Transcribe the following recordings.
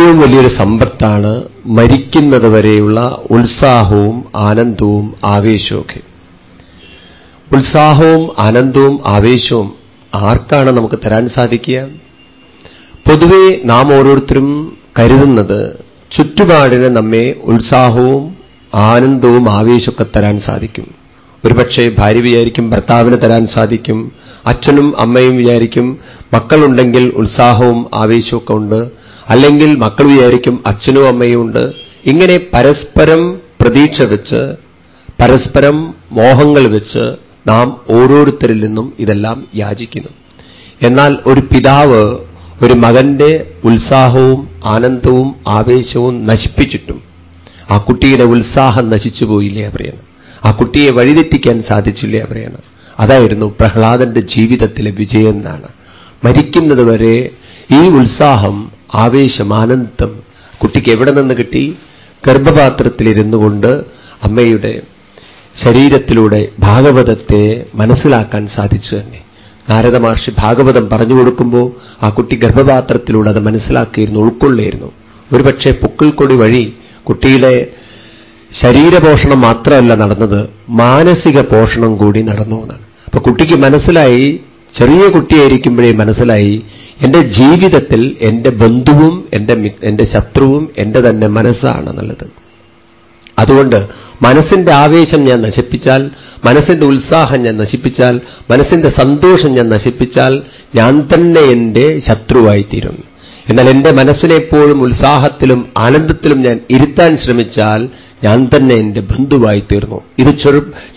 ഏറ്റവും വലിയൊരു സമ്പത്താണ് മരിക്കുന്നത് വരെയുള്ള ഉത്സാഹവും ആനന്ദവും ആവേശവുമൊക്കെ. ഉത്സാഹവും ആനന്ദവും ആവേശവും ആർക്കാണ് നമുക്ക് തരാൻ സാധിക്കുക? പൊതുവെ നാം ഓരോരുത്തരും കരുതുന്നത് ചുറ്റുപാടിന് നമ്മെ ഉത്സാഹവും ആനന്ദവും ആവേശമൊക്കെ തരാൻ സാധിക്കും. ഒരുപക്ഷെ ഭാര്യ വിചാരിക്കും ഭർത്താവിന് തരാൻ സാധിക്കും അച്ഛനും അമ്മയും വിചാരിക്കും മക്കളുണ്ടെങ്കിൽ ഉത്സാഹവും ആവേശമൊക്കെ ഉണ്ട്. അല്ലെങ്കിൽ മക്കൾ വിചാരിക്കും അച്ഛനും അമ്മയും ഉണ്ട്. ഇങ്ങനെ പരസ്പരം പ്രതീക്ഷ വെച്ച് പരസ്പരം മോഹങ്ങൾ വെച്ച് നാം ഓരോരുത്തരിൽ നിന്നും ഇതെല്ലാം യാചിക്കുന്നു. എന്നാൽ ഒരു പിതാവ് ഒരു മകന്റെ ഉത്സാഹവും ആനന്ദവും ആവേശവും നശിപ്പിച്ചിട്ടും ആ കുട്ടിയുടെ ഉത്സാഹം നശിച്ചു പോയില്ലേ അവരെയാണ്. ആ കുട്ടിയെ വഴിതെറ്റിക്കാൻ സാധിച്ചില്ലേ അവരെയാണ്. അതായിരുന്നു പ്രഹ്ലാദന്റെ ജീവിതത്തിലെ വിജയം എന്നാണ്. മരിക്കുന്നതുവരെ ഈ ഉത്സാഹം ആവേശം ആനന്ദം കുട്ടിക്ക് എവിടെ നിന്ന് കിട്ടി? ഗർഭപാത്രത്തിലിരുന്നു കൊണ്ട് അമ്മയുടെ ശരീരത്തിലൂടെ ഭാഗവതത്തെ മനസ്സിലാക്കാൻ സാധിച്ചു തന്നെ. നാരദ മഹർഷി ഭാഗവതം പറഞ്ഞു കൊടുക്കുമ്പോൾ ആ കുട്ടി ഗർഭപാത്രത്തിലൂടെ അത് മനസ്സിലാക്കിയിരുന്നു ഉൾക്കൊള്ളിയിരുന്നു. ഒരുപക്ഷെ പൊക്കിൾക്കൊടി വഴി കുട്ടിയുടെ ശരീരപോഷണം മാത്രമല്ല നടന്നത് മാനസിക പോഷണം കൂടി നടന്നു എന്നാണ്. അപ്പൊ കുട്ടിക്ക് മനസ്സിലായി ചെറിയ കുട്ടിയായിരിക്കുമ്പോഴേ മനസ്സിലായി എന്റെ ജീവിതത്തിൽ എന്റെ ബന്ധുവും എന്റെ എന്റെ ശത്രുവും എന്റെ തന്നെ മനസ്സാണെന്നുള്ളത്. അതുകൊണ്ട് മനസ്സിന്റെ ആവേശം ഞാൻ നശിപ്പിച്ചാൽ മനസ്സിന്റെ ഉത്സാഹം ഞാൻ നശിപ്പിച്ചാൽ മനസ്സിന്റെ സന്തോഷം ഞാൻ നശിപ്പിച്ചാൽ ഞാൻ തന്നെ എന്റെ ശത്രുവായിത്തീരും. എന്നാൽ എന്റെ മനസ്സിനെപ്പോഴും ഉത്സാഹത്തിലും ആനന്ദത്തിലും ഞാൻ ഇരുത്താൻ ശ്രമിച്ചാൽ ഞാൻ തന്നെ എന്റെ ബന്ധുവായി തീർന്നു ഇത്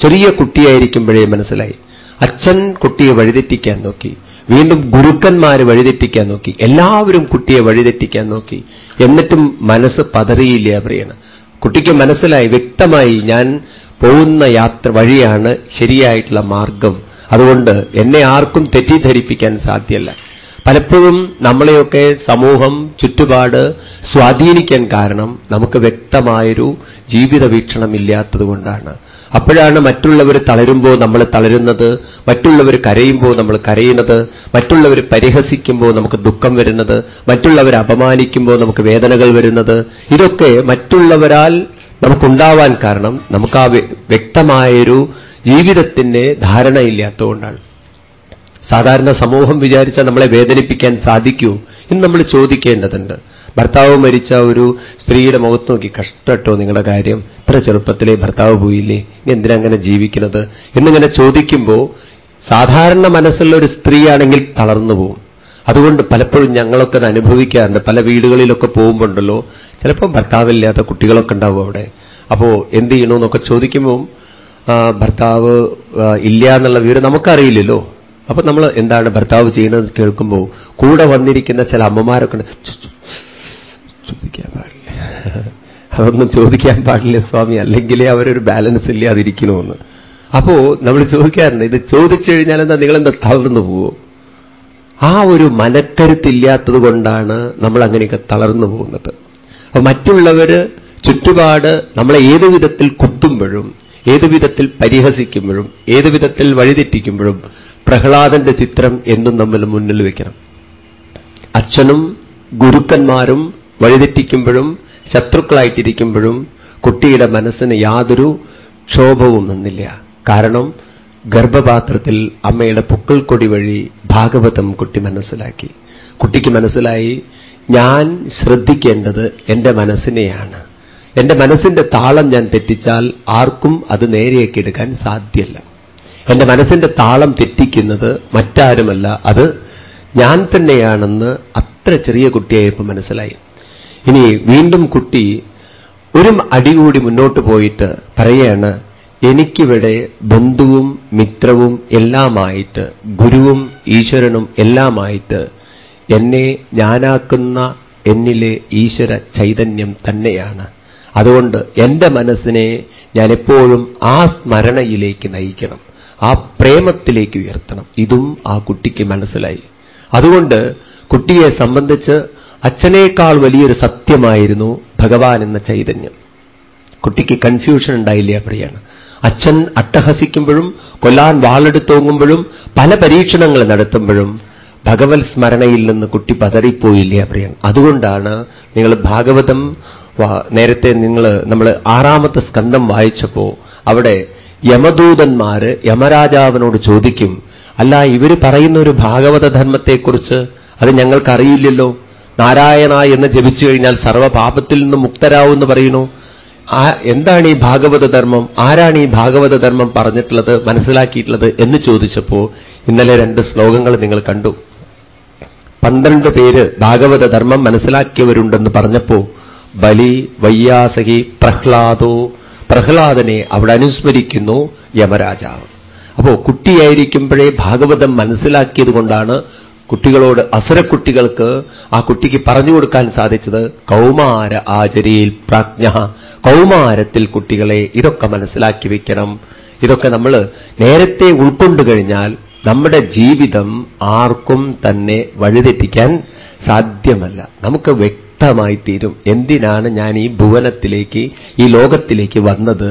ചെറിയ കുട്ടിയായിരിക്കുമ്പോഴേ മനസ്സിലായി. അച്ഛൻ കുട്ടിയെ വഴിതെറ്റിക്കാൻ നോക്കി. വീണ്ടും ഗുരുക്കന്മാർ വഴിതെറ്റിക്കാൻ നോക്കി. എല്ലാവരും കുട്ടിയെ വഴിതെറ്റിക്കാൻ നോക്കി. എന്നിട്ടും മനസ്സ് പതറിയില്ല പറയണം കുട്ടിക്ക് മനസ്സിലായി വ്യക്തമായി ഞാൻ പോകുന്ന യാത്ര വഴിയാണ് ശരിയായിട്ടുള്ള മാർഗം. അതുകൊണ്ട് എന്നെ ആർക്കും തെറ്റിദ്ധരിപ്പിക്കാൻ സാധ്യല്ല. പലപ്പോഴും നമ്മളെയൊക്കെ സമൂഹം ചുറ്റുപാട് സ്വാധീനിക്കാൻ കാരണം നമുക്ക് വ്യക്തമായൊരു ജീവിത വീക്ഷണമില്ലാത്തതുകൊണ്ടാണ് അപ്പോഴാണ് മറ്റുള്ളവർ തളരുമ്പോൾ നമ്മൾ തളരുന്നത് മറ്റുള്ളവർ കരയുമ്പോൾ നമ്മൾ കരയുന്നത് മറ്റുള്ളവർ പരിഹസിക്കുമ്പോൾ നമുക്ക് ദുഃഖം വരുന്നത് മറ്റുള്ളവർ അപമാനിക്കുമ്പോൾ നമുക്ക് വേദനകൾ വരുന്നത്. ഇതൊക്കെ മറ്റുള്ളവരാൽ നമുക്കുണ്ടാവാൻ കാരണം നമുക്ക് ആ വ്യക്തമായൊരു ജീവിതത്തിന്റെ ധാരണയില്ലാത്തതുകൊണ്ടാണ് സാധാരണ സമൂഹം വിചാരിച്ചാൽ നമ്മളെ വേദനിപ്പിക്കാൻ സാധിക്കൂ എന്ന് നമ്മൾ ചോദിക്കേണ്ടതുണ്ട്. ഭർത്താവ് മരിച്ച ഒരു സ്ത്രീയുടെ മുഖത്ത് നോക്കി കഷ്ടട്ടോ നിങ്ങളുടെ കാര്യം. ഇത്ര ചെറുപ്പത്തിലേ ഭർത്താവ് പോയില്ലേ? എന്തിനാ അങ്ങനെ ജീവിക്കുന്നത്? എന്നിങ്ങനെ ചോദിക്കുമ്പോൾ സാധാരണ മനസ്സുള്ള ഒരു സ്ത്രീയാണെങ്കിൽ തളർന്നു പോകും അതുകൊണ്ട് പലപ്പോഴും ഞങ്ങളൊക്കെ അത് അനുഭവിക്കാറുണ്ട്. പല വീടുകളിലൊക്കെ പോകുമ്പോണ്ടല്ലോ ചിലപ്പോൾ ഭർത്താവില്ലാത്ത കുട്ടികളൊക്കെ ഉണ്ടാവും അവിടെ. അപ്പോൾ എന്ത് ചെയ്യണമെന്നൊക്കെ ചോദിക്കുമ്പോൾ ഭർത്താവ് ഇല്ല എന്നുള്ള വിവരം നമുക്കറിയില്ലല്ലോ. അപ്പൊ നമ്മൾ എന്താണ് ഭർത്താവ് ചെയ്യുന്നത് കേൾക്കുമ്പോൾ കൂടെ വന്നിരിക്കുന്ന ചില അമ്മമാരൊക്കെ ചോദിക്കാൻ പാടില്ല. അതൊന്നും ചോദിക്കാൻ പാടില്ല സ്വാമി. അല്ലെങ്കിലേ അവരൊരു ബാലൻസ് ഇല്ലാതിരിക്കണമെന്ന് അപ്പോ നമ്മൾ ചോദിക്കാറുണ്ട് ഇത് ചോദിച്ചു കഴിഞ്ഞാൽ എന്താ നിങ്ങളെന്താ തളർന്നു പോവോ? ആ ഒരു മനക്കരുത്തില്ലാത്തത് കൊണ്ടാണ് നമ്മൾ അങ്ങനെയൊക്കെ തളർന്നു പോകുന്നത്. അപ്പൊ മറ്റുള്ളവര് ചുറ്റുപാട് നമ്മളെ ഏത് വിധത്തിൽ കുത്തുമ്പോഴും ഏതു വിധത്തിൽ പരിഹസിക്കുമ്പോഴും ഏതു വിധത്തിൽ വഴിതെറ്റിക്കുമ്പോഴും പ്രഹ്ലാദന്റെ ചിത്രം എന്നും നമ്മൾ മുന്നിൽ വയ്ക്കണം അച്ഛനും ഗുരുക്കന്മാരും വഴിതെറ്റിക്കുമ്പോഴും ശത്രുക്കളായിട്ടിരിക്കുമ്പോഴും കുട്ടിയുടെ മനസ്സിന് യാതൊരു ക്ഷോഭവും നിന്നില്ല. കാരണം ഗർഭപാത്രത്തിൽ അമ്മയുടെ പൊക്കിൾക്കൊടി വഴി ഭാഗവതം കുട്ടി മനസ്സിലാക്കി. കുട്ടിക്ക് മനസ്സിലായി ഞാൻ ശ്രദ്ധിക്കേണ്ടത് എന്റെ മനസ്സിനെയാണ്. എന്റെ മനസ്സിന്റെ താളം ഞാൻ തെറ്റിച്ചാൽ ആർക്കും അത് നേരെയൊക്കെ എടുക്കാൻ സാധ്യല്ല. എന്റെ മനസ്സിന്റെ താളം തെറ്റിക്കുന്നത് മറ്റാരുമല്ല അത് ഞാൻ തന്നെയാണെന്ന് അത്ര ചെറിയ കുട്ടിയായപ്പോൾ മനസ്സിലായി. ഇനി വീണ്ടും കുട്ടി ഒരു അടി കൂടി മുന്നോട്ട് പോയിട്ട് പറയാണ് എനിക്കിവിടെ ബന്ധുവും മിത്രവും എല്ലാമായിട്ട് ഗുരുവും ഈശ്വരനും എല്ലാമായിട്ട് എന്നെ ഞാനാക്കുന്ന എന്നിലെ ഈശ്വര ചൈതന്യം തന്നെയാണ്. അതുകൊണ്ട് എന്റെ മനസ്സിനെ ഞാൻ എപ്പോഴും ആ സ്മരണയിലേക്ക് നയിക്കണം. ആ പ്രേമത്തിലേക്ക് ഉയർത്തണം. ഇതും ആ കുട്ടിക്ക് മനസ്സിലായി. അതുകൊണ്ട് കുട്ടിയെ സംബന്ധിച്ച് അച്ഛനേക്കാൾ വലിയൊരു സത്യമായിരുന്നു ഭഗവാൻ എന്ന ചൈതന്യം. കുട്ടിക്ക് കൺഫ്യൂഷൻ ഉണ്ടായില്ല പ്രിയാണ്. അച്ഛൻ അട്ടഹസിക്കുമ്പോഴും കൊല്ലാൻ വാളെടുത്തോങ്ങുമ്പോഴും പല പരീക്ഷണങ്ങൾ നടത്തുമ്പോഴും ഭഗവത് സ്മരണയിൽ നിന്ന് കുട്ടി പതറിപ്പോയില്ലേ പ്രിയൻ. അതുകൊണ്ടാണ് നിങ്ങൾ ഭാഗവതം നേരത്തെ നിങ്ങൾ നമ്മൾ ആറാമത്തെ സ്കന്ധം വായിച്ചപ്പോ അവിടെ യമദൂതന്മാര് യമരാജാവിനോട് ചോദിക്കും അല്ല ഇവർ പറയുന്ന ഒരു ഭാഗവത ധർമ്മത്തെക്കുറിച്ച് അത് ഞങ്ങൾക്കറിയില്ലല്ലോ. നാരായണ എന്ന് ജപിച്ചു കഴിഞ്ഞാൽ സർവപാപത്തിൽ നിന്ന് മുക്തരാവെന്ന് പറയുന്നു. ആ എന്താണ് ഈ ഭാഗവത ധർമ്മം ആരാണ് ഈ ഭാഗവത ധർമ്മം പറഞ്ഞിട്ടുള്ളത് മനസ്സിലാക്കിയിട്ടുള്ളത് എന്ന് ചോദിച്ചപ്പോ ഇന്നലെ രണ്ട് ശ്ലോകങ്ങൾ നിങ്ങൾ കണ്ടു. പന്ത്രണ്ട് പേര് ഭാഗവത ധർമ്മം മനസ്സിലാക്കിയവരുണ്ടെന്ന് പറഞ്ഞപ്പോ ബലി വയ്യാസഹി പ്രഹ്ലാദോ. പ്രഹ്ലാദനെ അവിടെ അനുസ്മരിക്കുന്നു യമരാജാവ്. അപ്പോ കുട്ടിയായിരിക്കുമ്പോഴേ ഭാഗവതം മനസ്സിലാക്കിയത് കൊണ്ടാണ് കുട്ടികളോട് അസുരക്കുട്ടികൾക്ക് ആ കുട്ടിക്ക് പറഞ്ഞു കൊടുക്കാൻ സാധിച്ചത് കൗമാര ആചരിയിൽ പ്രാജ്ഞ. കൗമാരത്തിൽ കുട്ടികളെ ഇതൊക്കെ മനസ്സിലാക്കി വയ്ക്കണം ഇതൊക്കെ നമ്മൾ നേരത്തെ ഉൾക്കൊണ്ടു കഴിഞ്ഞാൽ നമ്മുടെ ജീവിതം ആർക്കും തന്നെ വഴിതെറ്റിക്കാൻ സാധ്യമല്ല. നമുക്ക് തീരും എന്തിനാണ് ഞാൻ ഈ ഭുവനത്തിലേക്ക് ഈ ലോകത്തിലേക്ക് വന്നത്?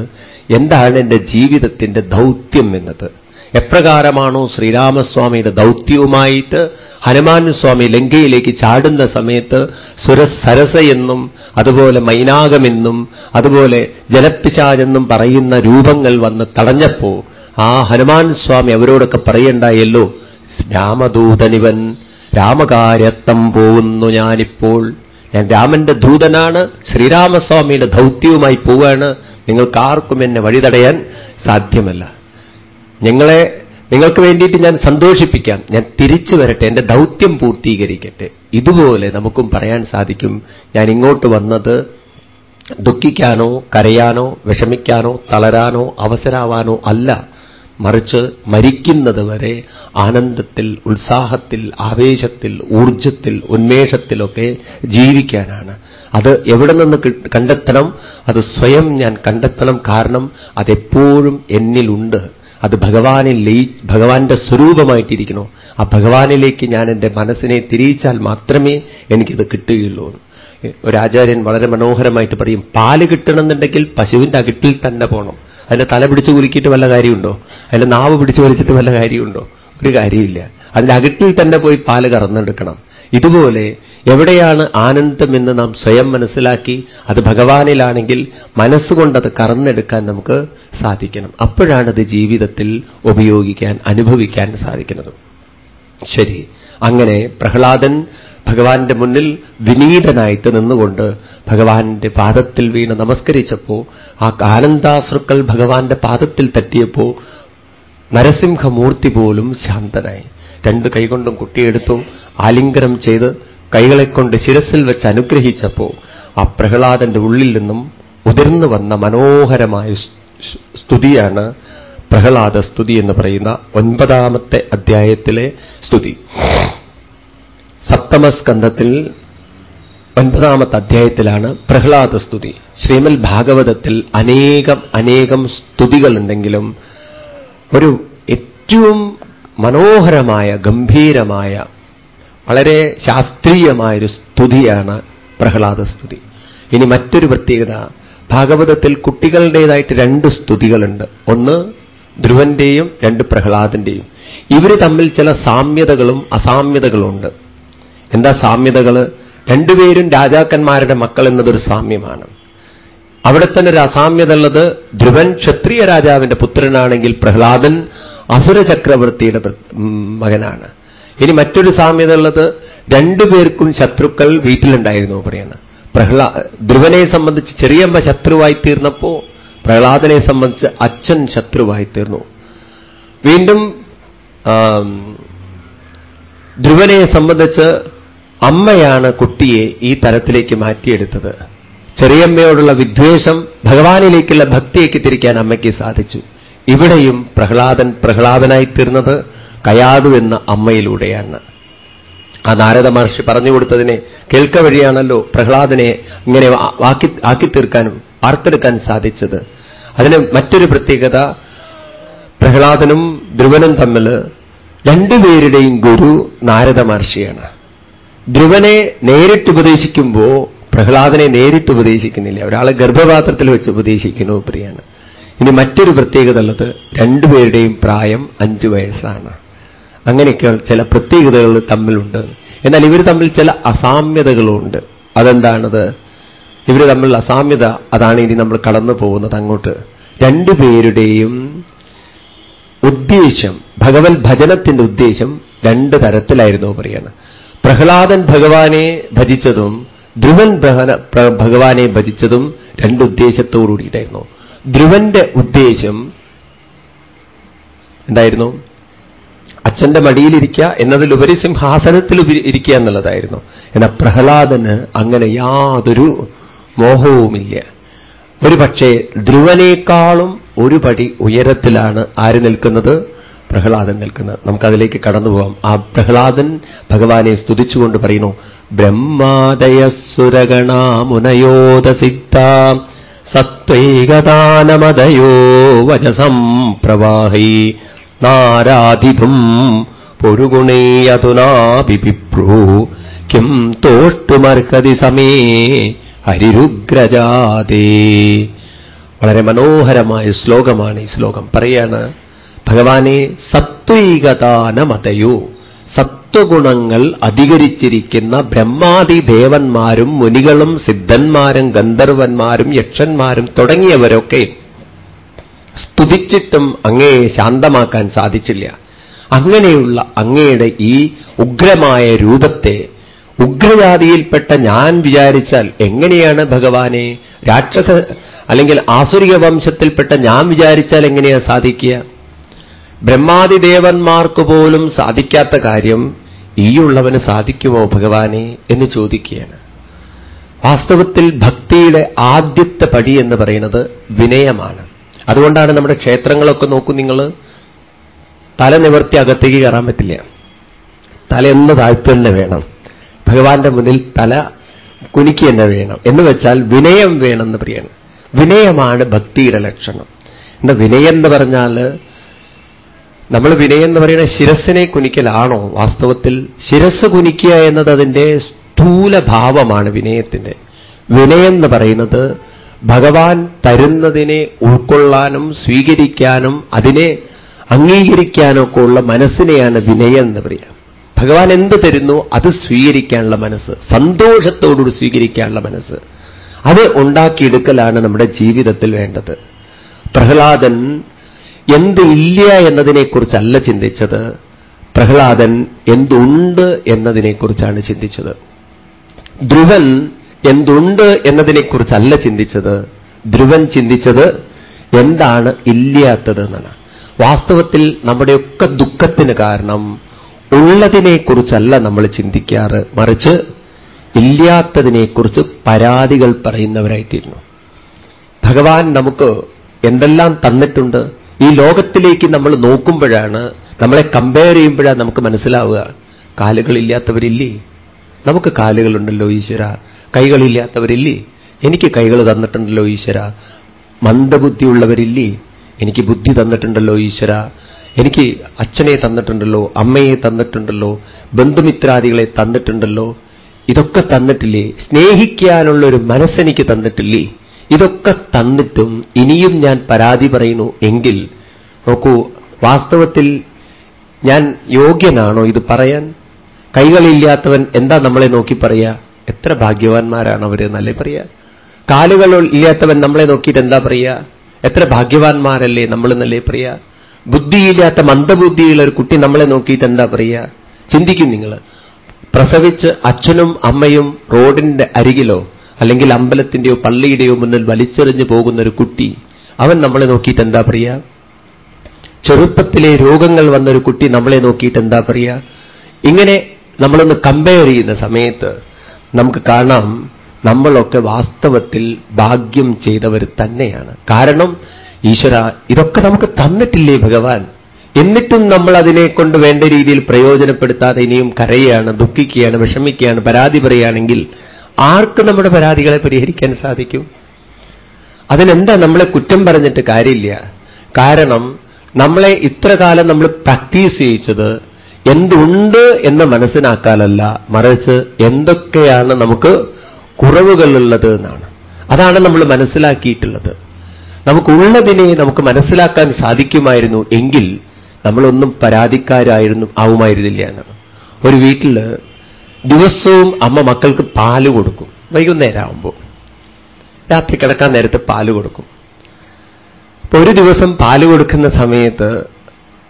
എന്താണ് എന്റെ ജീവിതത്തിന്റെ ദൗത്യം എന്നത്? എപ്രകാരമാണോ ശ്രീരാമസ്വാമിയുടെ ദൗത്യവുമായിട്ട് ഹനുമാൻ സ്വാമി ലങ്കയിലേക്ക് ചാടുന്ന സമയത്ത് സുരസരസ എന്നും അതുപോലെ മൈനാകമെന്നും അതുപോലെ ജലപ്പിശാചെന്നും പറയുന്ന രൂപങ്ങൾ വന്ന് തടഞ്ഞപ്പോ ആ ഹനുമാൻ സ്വാമി അവരോടൊക്കെ പറയണ്ടായല്ലോ രാമദൂതനിവൻ രാമകാര്യത്വം പോകുന്നു ഞാനിപ്പോൾ. ഞാൻ രാമന്റെ ദൂതനാണ് ശ്രീരാമസ്വാമിയുടെ ദൗത്യവുമായി പോവുകയാണ് നിങ്ങൾക്കാർക്കും എന്നെ വഴിതടയാൻ സാധ്യമല്ല. നിങ്ങളെ നിങ്ങൾക്ക് വേണ്ടിയിട്ട് ഞാൻ സന്തോഷിപ്പിക്കാം. ഞാൻ തിരിച്ചു വരട്ടെ എന്റെ ദൗത്യം പൂർത്തീകരിക്കട്ടെ. ഇതുപോലെ നമുക്കും പറയാൻ സാധിക്കും. ഞാൻ ഇങ്ങോട്ട് വന്നത് ദുഃഖിക്കാനോ കരയാനോ വിഷമിക്കാനോ തളരാനോ അവസരാവാനോ അല്ല. മറിച്ച് മരിക്കുന്നത് വരെ ആനന്ദത്തിൽ ഉത്സാഹത്തിൽ ആവേശത്തിൽ ഊർജത്തിൽ ഉന്മേഷത്തിലൊക്കെ ജീവിക്കാനാണ്. അത് എവിടെ നിന്ന് കണ്ടെത്തണം? അത് സ്വയം ഞാൻ കണ്ടെത്തണം. കാരണം അതെപ്പോഴും എന്നിലുണ്ട്. അത് ഭഗവാനിൽ ലയി ഭഗവാന്റെ സ്വരൂപമായിട്ടിരിക്കണോ ആ ഭഗവാനിലേക്ക് ഞാൻ എന്റെ മനസ്സിനെ തിരിയിച്ചാൽ മാത്രമേ എനിക്കിത് കിട്ടുകയുള്ളൂ. ഒരാചാര്യൻ വളരെ മനോഹരമായിട്ട് പറയും പാൽ കിട്ടണമെന്നുണ്ടെങ്കിൽ പശുവിന്റെ അകിട്ടിൽ തന്നെ പോകണം അതിന്റെ തല പിടിച്ച് കുലുക്കിയിട്ട് വല്ല കാര്യമുണ്ടോ? അതിന്റെ നാവ് പിടിച്ച് വലിച്ചിട്ട് വല്ല കാര്യമുണ്ടോ? ഒരു കാര്യമില്ല. അതിന്റെ അകറ്റിൽ തന്നെ പോയി പാൽ കറന്നെടുക്കണം. ഇതുപോലെ എവിടെയാണ് ആനന്ദമെന്ന് നാം സ്വയം മനസ്സിലാക്കി അത് ഭഗവാനിലാണെങ്കിൽ മനസ്സുകൊണ്ടത് കറന്നെടുക്കാൻ നമുക്ക് സാധിക്കണം. അപ്പോഴാണത് ജീവിതത്തിൽ ഉപയോഗിക്കാൻ അനുഭവിക്കാൻ സാധിക്കുന്നത്. ശരി. അങ്ങനെ പ്രഹ്ലാദൻ ഭഗവാന്റെ മുന്നിൽ വിനീതനായിട്ട് നിന്നുകൊണ്ട് ഭഗവാന്റെ പാദത്തിൽ വീണ് നമസ്കരിച്ചപ്പോ ആ ആനന്ദാശ്രുക്കൾ ഭഗവാന്റെ പാദത്തിൽ തട്ടിയപ്പോ നരസിംഹമൂർത്തി പോലും ശാന്തനായി. രണ്ട് കൈകൊണ്ടും കുട്ടിയെടുത്തു ആലിംഗനം ചെയ്ത് കൈകളെക്കൊണ്ട് ശിരസിൽ വെച്ച് അനുഗ്രഹിച്ചപ്പോ ആ പ്രഹ്ലാദന്റെ ഉള്ളിൽ നിന്നും ഉതിർന്നു വന്ന മനോഹരമായ സ്തുതിയാണ് പ്രഹ്ലാദ സ്തുതി എന്ന് പറയുന്ന ഒൻപതാമത്തെ അധ്യായത്തിലെ സ്തുതി. സപ്തമസ്കന്ധത്തിൽ ഒൻപതാമത്തെ അധ്യായത്തിലാണ് പ്രഹ്ലാദ സ്തുതി ശ്രീമൽ ഭാഗവതത്തിൽ അനേകം അനേകം സ്തുതികളുണ്ടെങ്കിലും ഒരു ഏറ്റവും മനോഹരമായ ഗംഭീരമായ വളരെ ശാസ്ത്രീയമായ ഒരു സ്തുതിയാണ് പ്രഹ്ലാദ സ്തുതി ഇനി മറ്റൊരു പ്രത്യേകത ഭാഗവതത്തിൽ കുട്ടികളുടേതായിട്ട് രണ്ട് സ്തുതികളുണ്ട്. ഒന്ന് ധ്രുവന്റെയും രണ്ട് പ്രഹ്ലാദന്റെയും. ഇവർ തമ്മിൽ ചില സാമ്യതകളും അസാമ്യതകളും ഉണ്ട് എന്താ സാമ്യതകൾ രണ്ടുപേരും രാജാക്കന്മാരുടെ മക്കൾ എന്നതൊരു സാമ്യമാണ്. അവിടെ തന്നെ ഒരു അസാമ്യത ഉള്ളത് ധ്രുവൻ ക്ഷത്രിയ രാജാവിന്റെ പുത്രനാണെങ്കിൽ പ്രഹ്ലാദൻ അസുര ചക്രവർത്തിയുടെ മകനാണ്. ഇനി മറ്റൊരു സാമ്യത ഉള്ളത് രണ്ടുപേർക്കും ശത്രുക്കൾ വീട്ടിലുണ്ടായിരുന്നു പറയുന്നത്. പ്രഹ്ലാ ധ്രുവനെ സംബന്ധിച്ച് ചെറിയമ്മ ശത്രുവായി തീർന്നപ്പോ പ്രഹ്ലാദനെ സംബന്ധിച്ച് അച്ഛൻ ശത്രുവായി തീർന്നു. വീണ്ടും ധ്രുവനെ സംബന്ധിച്ച് അമ്മയാണ് കുട്ടിയെ ഈ തരത്തിലേക്ക് മാറ്റിയെടുത്തത്. ചെറിയമ്മയോടുള്ള വിദ്വേഷം ഭഗവാനിലേക്കുള്ള ഭക്തിയേക്ക് തിരിക്കാൻ അമ്മയ്ക്ക് സാധിച്ചു. ഇവിടെയും പ്രഹ്ലാദൻ പ്രഹ്ലാദനായി തീർന്നത് കയാതു എന്ന അമ്മയിലൂടെയാണ്. ആ നാരദ മഹർഷി പറഞ്ഞു കൊടുത്തതിനെ കേൾക്ക വഴിയാണല്ലോ പ്രഹ്ലാദനെ ഇങ്ങനെ ആക്കി ആക്കിത്തീർക്കാനും വാർത്തെടുക്കാൻ സാധിച്ചത്. അതിന് മറ്റൊരു പ്രത്യേകത പ്രഹ്ലാദനും ധ്രുവനും തമ്മിൽ രണ്ടുപേരുടെയും ഗുരു നാരദ മഹർഷിയാണ്. ധ്രുവനെ നേരിട്ട് ഉപദേശിക്കുമ്പോൾ പ്രഹ്ലാദനെ നേരിട്ട് ഉപദേശിക്കുന്നില്ല. ഒരാളെ ഗർഭപാത്രത്തിൽ വെച്ച് ഉപദേശിക്കുന്നു പ്രിയാണ്. ഇനി മറ്റൊരു പ്രത്യേകത ഉള്ളത് രണ്ടുപേരുടെയും പ്രായം അഞ്ചു വയസ്സാണ്. അങ്ങനെയൊക്കെ ചില പ്രത്യേകതകൾ തമ്മിലുണ്ട്. എന്നാൽ ഇവർ തമ്മിൽ ചില അസാമ്യതകളുണ്ട്. അതെന്താണത്? ഇവർ തമ്മിൽ അസാമ്യത അതാണ് ഇനി നമ്മൾ കടന്നു പോകുന്നത് അങ്ങോട്ട്. രണ്ടുപേരുടെയും ഉദ്ദേശം ഭഗവത് ഭജനത്തിന്റെ ഉദ്ദേശം രണ്ട് തരത്തിലായിരുന്നു പറയാണ് പ്രഹ്ലാദൻ ഭഗവാനെ ഭജിച്ചതും ധ്രുവൻ ഭഗവാനെ ഭജിച്ചതും രണ്ട് ഉദ്ദേശത്തോടുകൂടിയിട്ടായിരുന്നു ധ്രുവന്റെ ഉദ്ദേശം എന്തായിരുന്നു? അച്ഛന്റെ മടിയിലിരിക്കുക എന്നതിലുപരി സിംഹാസനത്തിൽ ഇരിക്കുക എന്നുള്ളതായിരുന്നു. എന്നാൽ പ്രഹ്ലാദന് അങ്ങനെ യാതൊരു മോഹവുമില്ല ഒരു പക്ഷേ ധ്രുവനേക്കാളും ഒരു പടി ഉയരത്തിലാണ് ആര് നിൽക്കുന്നത്? പ്രഹ്ലാദൻ നിൽക്കുന്നത്. നമുക്കതിലേക്ക് കടന്നു പോകാം ആ പ്രഹ്ലാദൻ ഭഗവാനെ സ്തുതിച്ചുകൊണ്ട് പറയുന്നു ബ്രഹ്മാദയ ബ്രഹ്മാദയസുരഗണാമുനയോദസിദ്ധ സത്വൈകദാനമതയോ വചസം പ്രവാഹൈ നാരാധിപും പൊരുഗുണേയതുനാഭിപ്രു കിം തോഷ്ടുമർഹതി സമേ ഹരിരുഗ്രജാതേ വളരെ മനോഹരമായ ശ്ലോകമാണ് ഈ ശ്ലോകം. പറയാണ് ഭഗവാനെ സത്വൈകതാനമതയോ. സത്വഗുണങ്ങൾ അധികരിച്ചിരിക്കുന്ന ബ്രഹ്മാദി ദേവന്മാരും മുനികളും സിദ്ധന്മാരും ഗന്ധർവന്മാരും യക്ഷന്മാരും തുടങ്ങിയവരൊക്കെ സ്തുതിച്ചിട്ടും അങ്ങയെ ശാന്തമാക്കാൻ സാധിച്ചില്ല. അങ്ങനെയുള്ള അങ്ങയുടെ ഈ ഉഗ്രമായ രൂപത്തെ ഉഗ്രജാതിയിൽപ്പെട്ട ഞാൻ വിചാരിച്ചാൽ എങ്ങനെയാണ് ഭഗവാനെ? രാക്ഷസ അല്ലെങ്കിൽ ആസുരിക വംശത്തിൽപ്പെട്ട ഞാൻ വിചാരിച്ചാൽ എങ്ങനെയാ സാധിക്കുക? ബ്രഹ്മാതിദേവന്മാർക്ക് പോലും സാധിക്കാത്ത കാര്യം ഈയുള്ളവന് സാധിക്കുമോ ഭഗവാനെ എന്ന് ചോദിക്കുകയാണ്. വാസ്തവത്തിൽ ഭക്തിയുടെ ആദ്യത്തെ പടി എന്ന് പറയുന്നത് വിനയമാണ്. അതുകൊണ്ടാണ് നമ്മുടെ ക്ഷേത്രങ്ങളൊക്കെ നോക്കൂ നിങ്ങൾ. തല നിവർത്തി അകത്തേക്ക് കയറാൻ പറ്റില്ല. തല താഴ്ത്തന്നെ താഴ്ത്തു തന്നെ വേണം. ഭഗവാന്റെ മുന്നിൽ തല കുനിക്കി തന്നെ വേണം. എന്ന് വെച്ചാൽ വിനയം വേണമെന്ന് പറയണം വിനയമാണ് ഭക്തിയുടെ ലക്ഷണം. എന്താ വിനയം എന്ന് പറഞ്ഞാൽ നമ്മൾ വിനയം എന്ന് പറയുന്ന ശിരസിനെ കുനിക്കലാണോ? വാസ്തവത്തിൽ ശിരസ് കുനിക്കുക എന്നത് അതിന്റെ സ്ഥൂല ഭാവമാണ് വിനയത്തിന്റെ വിനയം എന്ന് പറയുന്നത് ഭഗവാൻ തരുന്നതിനെ ഉൾക്കൊള്ളാനും സ്വീകരിക്കാനും അതിനെ അംഗീകരിക്കാനൊക്കെ ഉള്ള മനസ്സിനെയാണ് വിനയം എന്ന് പറയുക ഭഗവാൻ എന്ത് തരുന്നു? അത് സ്വീകരിക്കാനുള്ള മനസ്സ്. സന്തോഷത്തോടുകൂടി സ്വീകരിക്കാനുള്ള മനസ്സ്. അത് ഉണ്ടാക്കിയെടുക്കലാണ് നമ്മുടെ ജീവിതത്തിൽ വേണ്ടത്. പ്രഹ്ലാദൻ എന്ത് ഇല്ല എന്നതിനെക്കുറിച്ചല്ല ചിന്തിച്ചത്. പ്രഹ്ലാദൻ എന്തുണ്ട് എന്നതിനെക്കുറിച്ചാണ് ചിന്തിച്ചത്. ധ്രുവൻ എന്തുണ്ട് എന്നതിനെക്കുറിച്ചല്ല ചിന്തിച്ചത്. ധ്രുവൻ ചിന്തിച്ചത് എന്താണ് ഇല്ലാത്തത് എന്നാണ്. വാസ്തവത്തിൽ നമ്മുടെയൊക്കെ ദുഃഖത്തിന് കാരണം ഉള്ളതിനെക്കുറിച്ചല്ല നമ്മൾ ചിന്തിക്കാറ്. മറിച്ച് ഇല്ലാത്തതിനെക്കുറിച്ച് പരാതികൾ പറയുന്നവരായിത്തീരുന്നു. ഭഗവാൻ നമുക്ക് എന്തെല്ലാം തന്നിട്ടുണ്ട്? ഈ ലോകത്തിലേക്ക് നമ്മൾ നോക്കുമ്പോഴാണ് നമ്മളെ കമ്പയർ ചെയ്യുമ്പോഴാണ് നമുക്ക് മനസ്സിലാവുക. കാലുകളില്ലാത്തവരില്ലേ? നമുക്ക് കാലുകളുണ്ടല്ലോ ഈശ്വര. കൈകളില്ലാത്തവരില്ലേ? എനിക്ക് കൈകൾ തന്നിട്ടുണ്ടല്ലോ ഈശ്വര. മന്ദബുദ്ധിയുള്ളവരില്ലേ? എനിക്ക് ബുദ്ധി തന്നിട്ടുണ്ടല്ലോ ഈശ്വര. എനിക്ക് അച്ഛനെ തന്നിട്ടുണ്ടല്ലോ അമ്മയെ തന്നിട്ടുണ്ടല്ലോ ബന്ധുമിത്രാദികളെ തന്നിട്ടുണ്ടല്ലോ ഇതൊക്കെ തന്നിട്ടില്ലേ? സ്നേഹിക്കാനുള്ള ഒരു മനസ്സെനിക്ക് തന്നിട്ടില്ലേ? ഇതൊക്കെ തന്നിട്ടും ഇനിയും ഞാൻ പരാതി പറയുന്നു എങ്കിൽ നോക്കൂ വാസ്തവത്തിൽ ഞാൻ യോഗ്യനാണോ ഇത് പറയാൻ? കൈകളില്ലാത്തവൻ എന്താ നമ്മളെ നോക്കി പറയാ? എത്ര ഭാഗ്യവാന്മാരാണ് അവർ എന്നല്ലേ പറയാ? കാലുകൾ ഇല്ലാത്തവൻ നമ്മളെ നോക്കിയിട്ട് എന്താ പറയുക എത്ര ഭാഗ്യവാന്മാരല്ലേ നമ്മൾ എന്നല്ലേ പറയാ? ബുദ്ധിയില്ലാത്ത മന്ദബുദ്ധിയുള്ള ഒരു കുട്ടി നമ്മളെ നോക്കിയിട്ട് എന്താ പറയുക? ചിന്തിക്കും നിങ്ങൾ. പ്രസവിച്ച് അച്ഛനും അമ്മയും റോഡിന്റെ അരികിലോ അല്ലെങ്കിൽ അമ്പലത്തിന്റെയോ പള്ളിയുടെയോ മുന്നിൽ വലിച്ചെറിഞ്ഞു പോകുന്ന ഒരു കുട്ടി അവൻ നമ്മളെ നോക്കിയിട്ട് എന്താ പറയുക? ചെറുപ്പത്തിലെ രോഗങ്ങൾ വന്നൊരു കുട്ടി നമ്മളെ നോക്കിയിട്ട് എന്താ പറയുക? ഇങ്ങനെ നമ്മളൊന്ന് കമ്പയർ ചെയ്യുന്ന സമയത്ത് നമുക്ക് കാണാം നമ്മളൊക്കെ വാസ്തവത്തിൽ ഭാഗ്യം ചെയ്തവർ തന്നെയാണ്. കാരണം ഈശ്വര ഇതൊക്കെ നമുക്ക് തന്നിട്ടില്ലേ ഭഗവാൻ? എന്നിട്ടും നമ്മൾ അതിനെ കൊണ്ട് വേണ്ട രീതിയിൽ പ്രയോജനപ്പെടുത്താതെ ഇനിയും കരയുകയാണ് ദുഃഖിക്കുകയാണ് വിഷമിക്കുകയാണ് പരാതി പറയുകയാണെങ്കിൽ ആർക്ക് നമ്മുടെ പരാതികളെ പരിഹരിക്കാൻ സാധിക്കും? അതിനെന്താ നമ്മളെ കുറ്റം പറഞ്ഞിട്ട് കാര്യമില്ല. കാരണം നമ്മളെ ഇത്ര കാലം നമ്മൾ പ്രാക്ടീസ് ചെയ്യിച്ചത് എന്തുണ്ട് എന്ന് മനസ്സിലാക്കാനല്ല മറിച്ച് എന്തൊക്കെയാണ് നമുക്ക് കുറവുകളുള്ളത് എന്നാണ്. അതാണ് നമ്മൾ മനസ്സിലാക്കിയിട്ടുള്ളത്. നമുക്കുള്ളതിനെ നമുക്ക് മനസ്സിലാക്കാൻ സാധിക്കുമായിരുന്നു എങ്കിൽ നമ്മളൊന്നും പരാതിക്കാരായിരുന്നു ആവുമായിരുന്നില്ല എന്നാണ്. ഒരു വീട്ടിൽ ദിവസവും അമ്മ മക്കൾക്ക് പാൽ കൊടുക്കും. വൈകുന്നേരം ആവുമ്പോൾ രാത്രി കിടക്കാൻ നേരത്തെ പാൽ കൊടുക്കും. അപ്പൊ ഒരു ദിവസം പാൽ കൊടുക്കുന്ന സമയത്ത്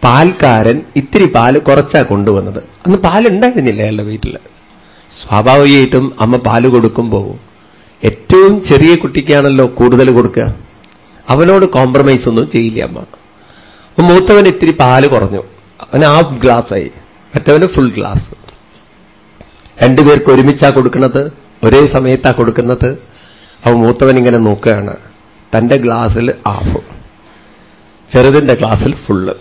പാൽക്കാരൻ ഇത്തിരി പാൽ കുറച്ചാ കൊണ്ടുവന്നത്. അന്ന് പാലുണ്ടായിരുന്നില്ല അയാളുടെ വീട്ടിൽ സ്വാഭാവികമായിട്ടും അമ്മ പാൽ കൊടുക്കുമ്പോൾ ഏറ്റവും ചെറിയ കുട്ടിക്കാണല്ലോ കൂടുതൽ കൊടുക്കുക. അവനോട് കോംപ്രമൈസ് ഒന്നും ചെയ്യില്ല അമ്മ. അപ്പൊ മൂത്തവൻ ഇത്തിരി പാൽ കുറഞ്ഞു. അവന് ഹാഫ് ഗ്ലാസ്സായി മറ്റവന് ഫുൾ ഗ്ലാസ് രണ്ടുപേർക്ക് ഒരുമിച്ചാ കൊടുക്കുന്നത്? ഒരേ സമയത്താ കൊടുക്കുന്നത്? അവൻ മൂത്തവൻ ഇങ്ങനെ നോക്കുകയാണ്. തന്റെ ഗ്ലാസ്സിൽ ഹാഫ് ചെറുതിന്റെ ഗ്ലാസ്സിൽ ഫുള്ള്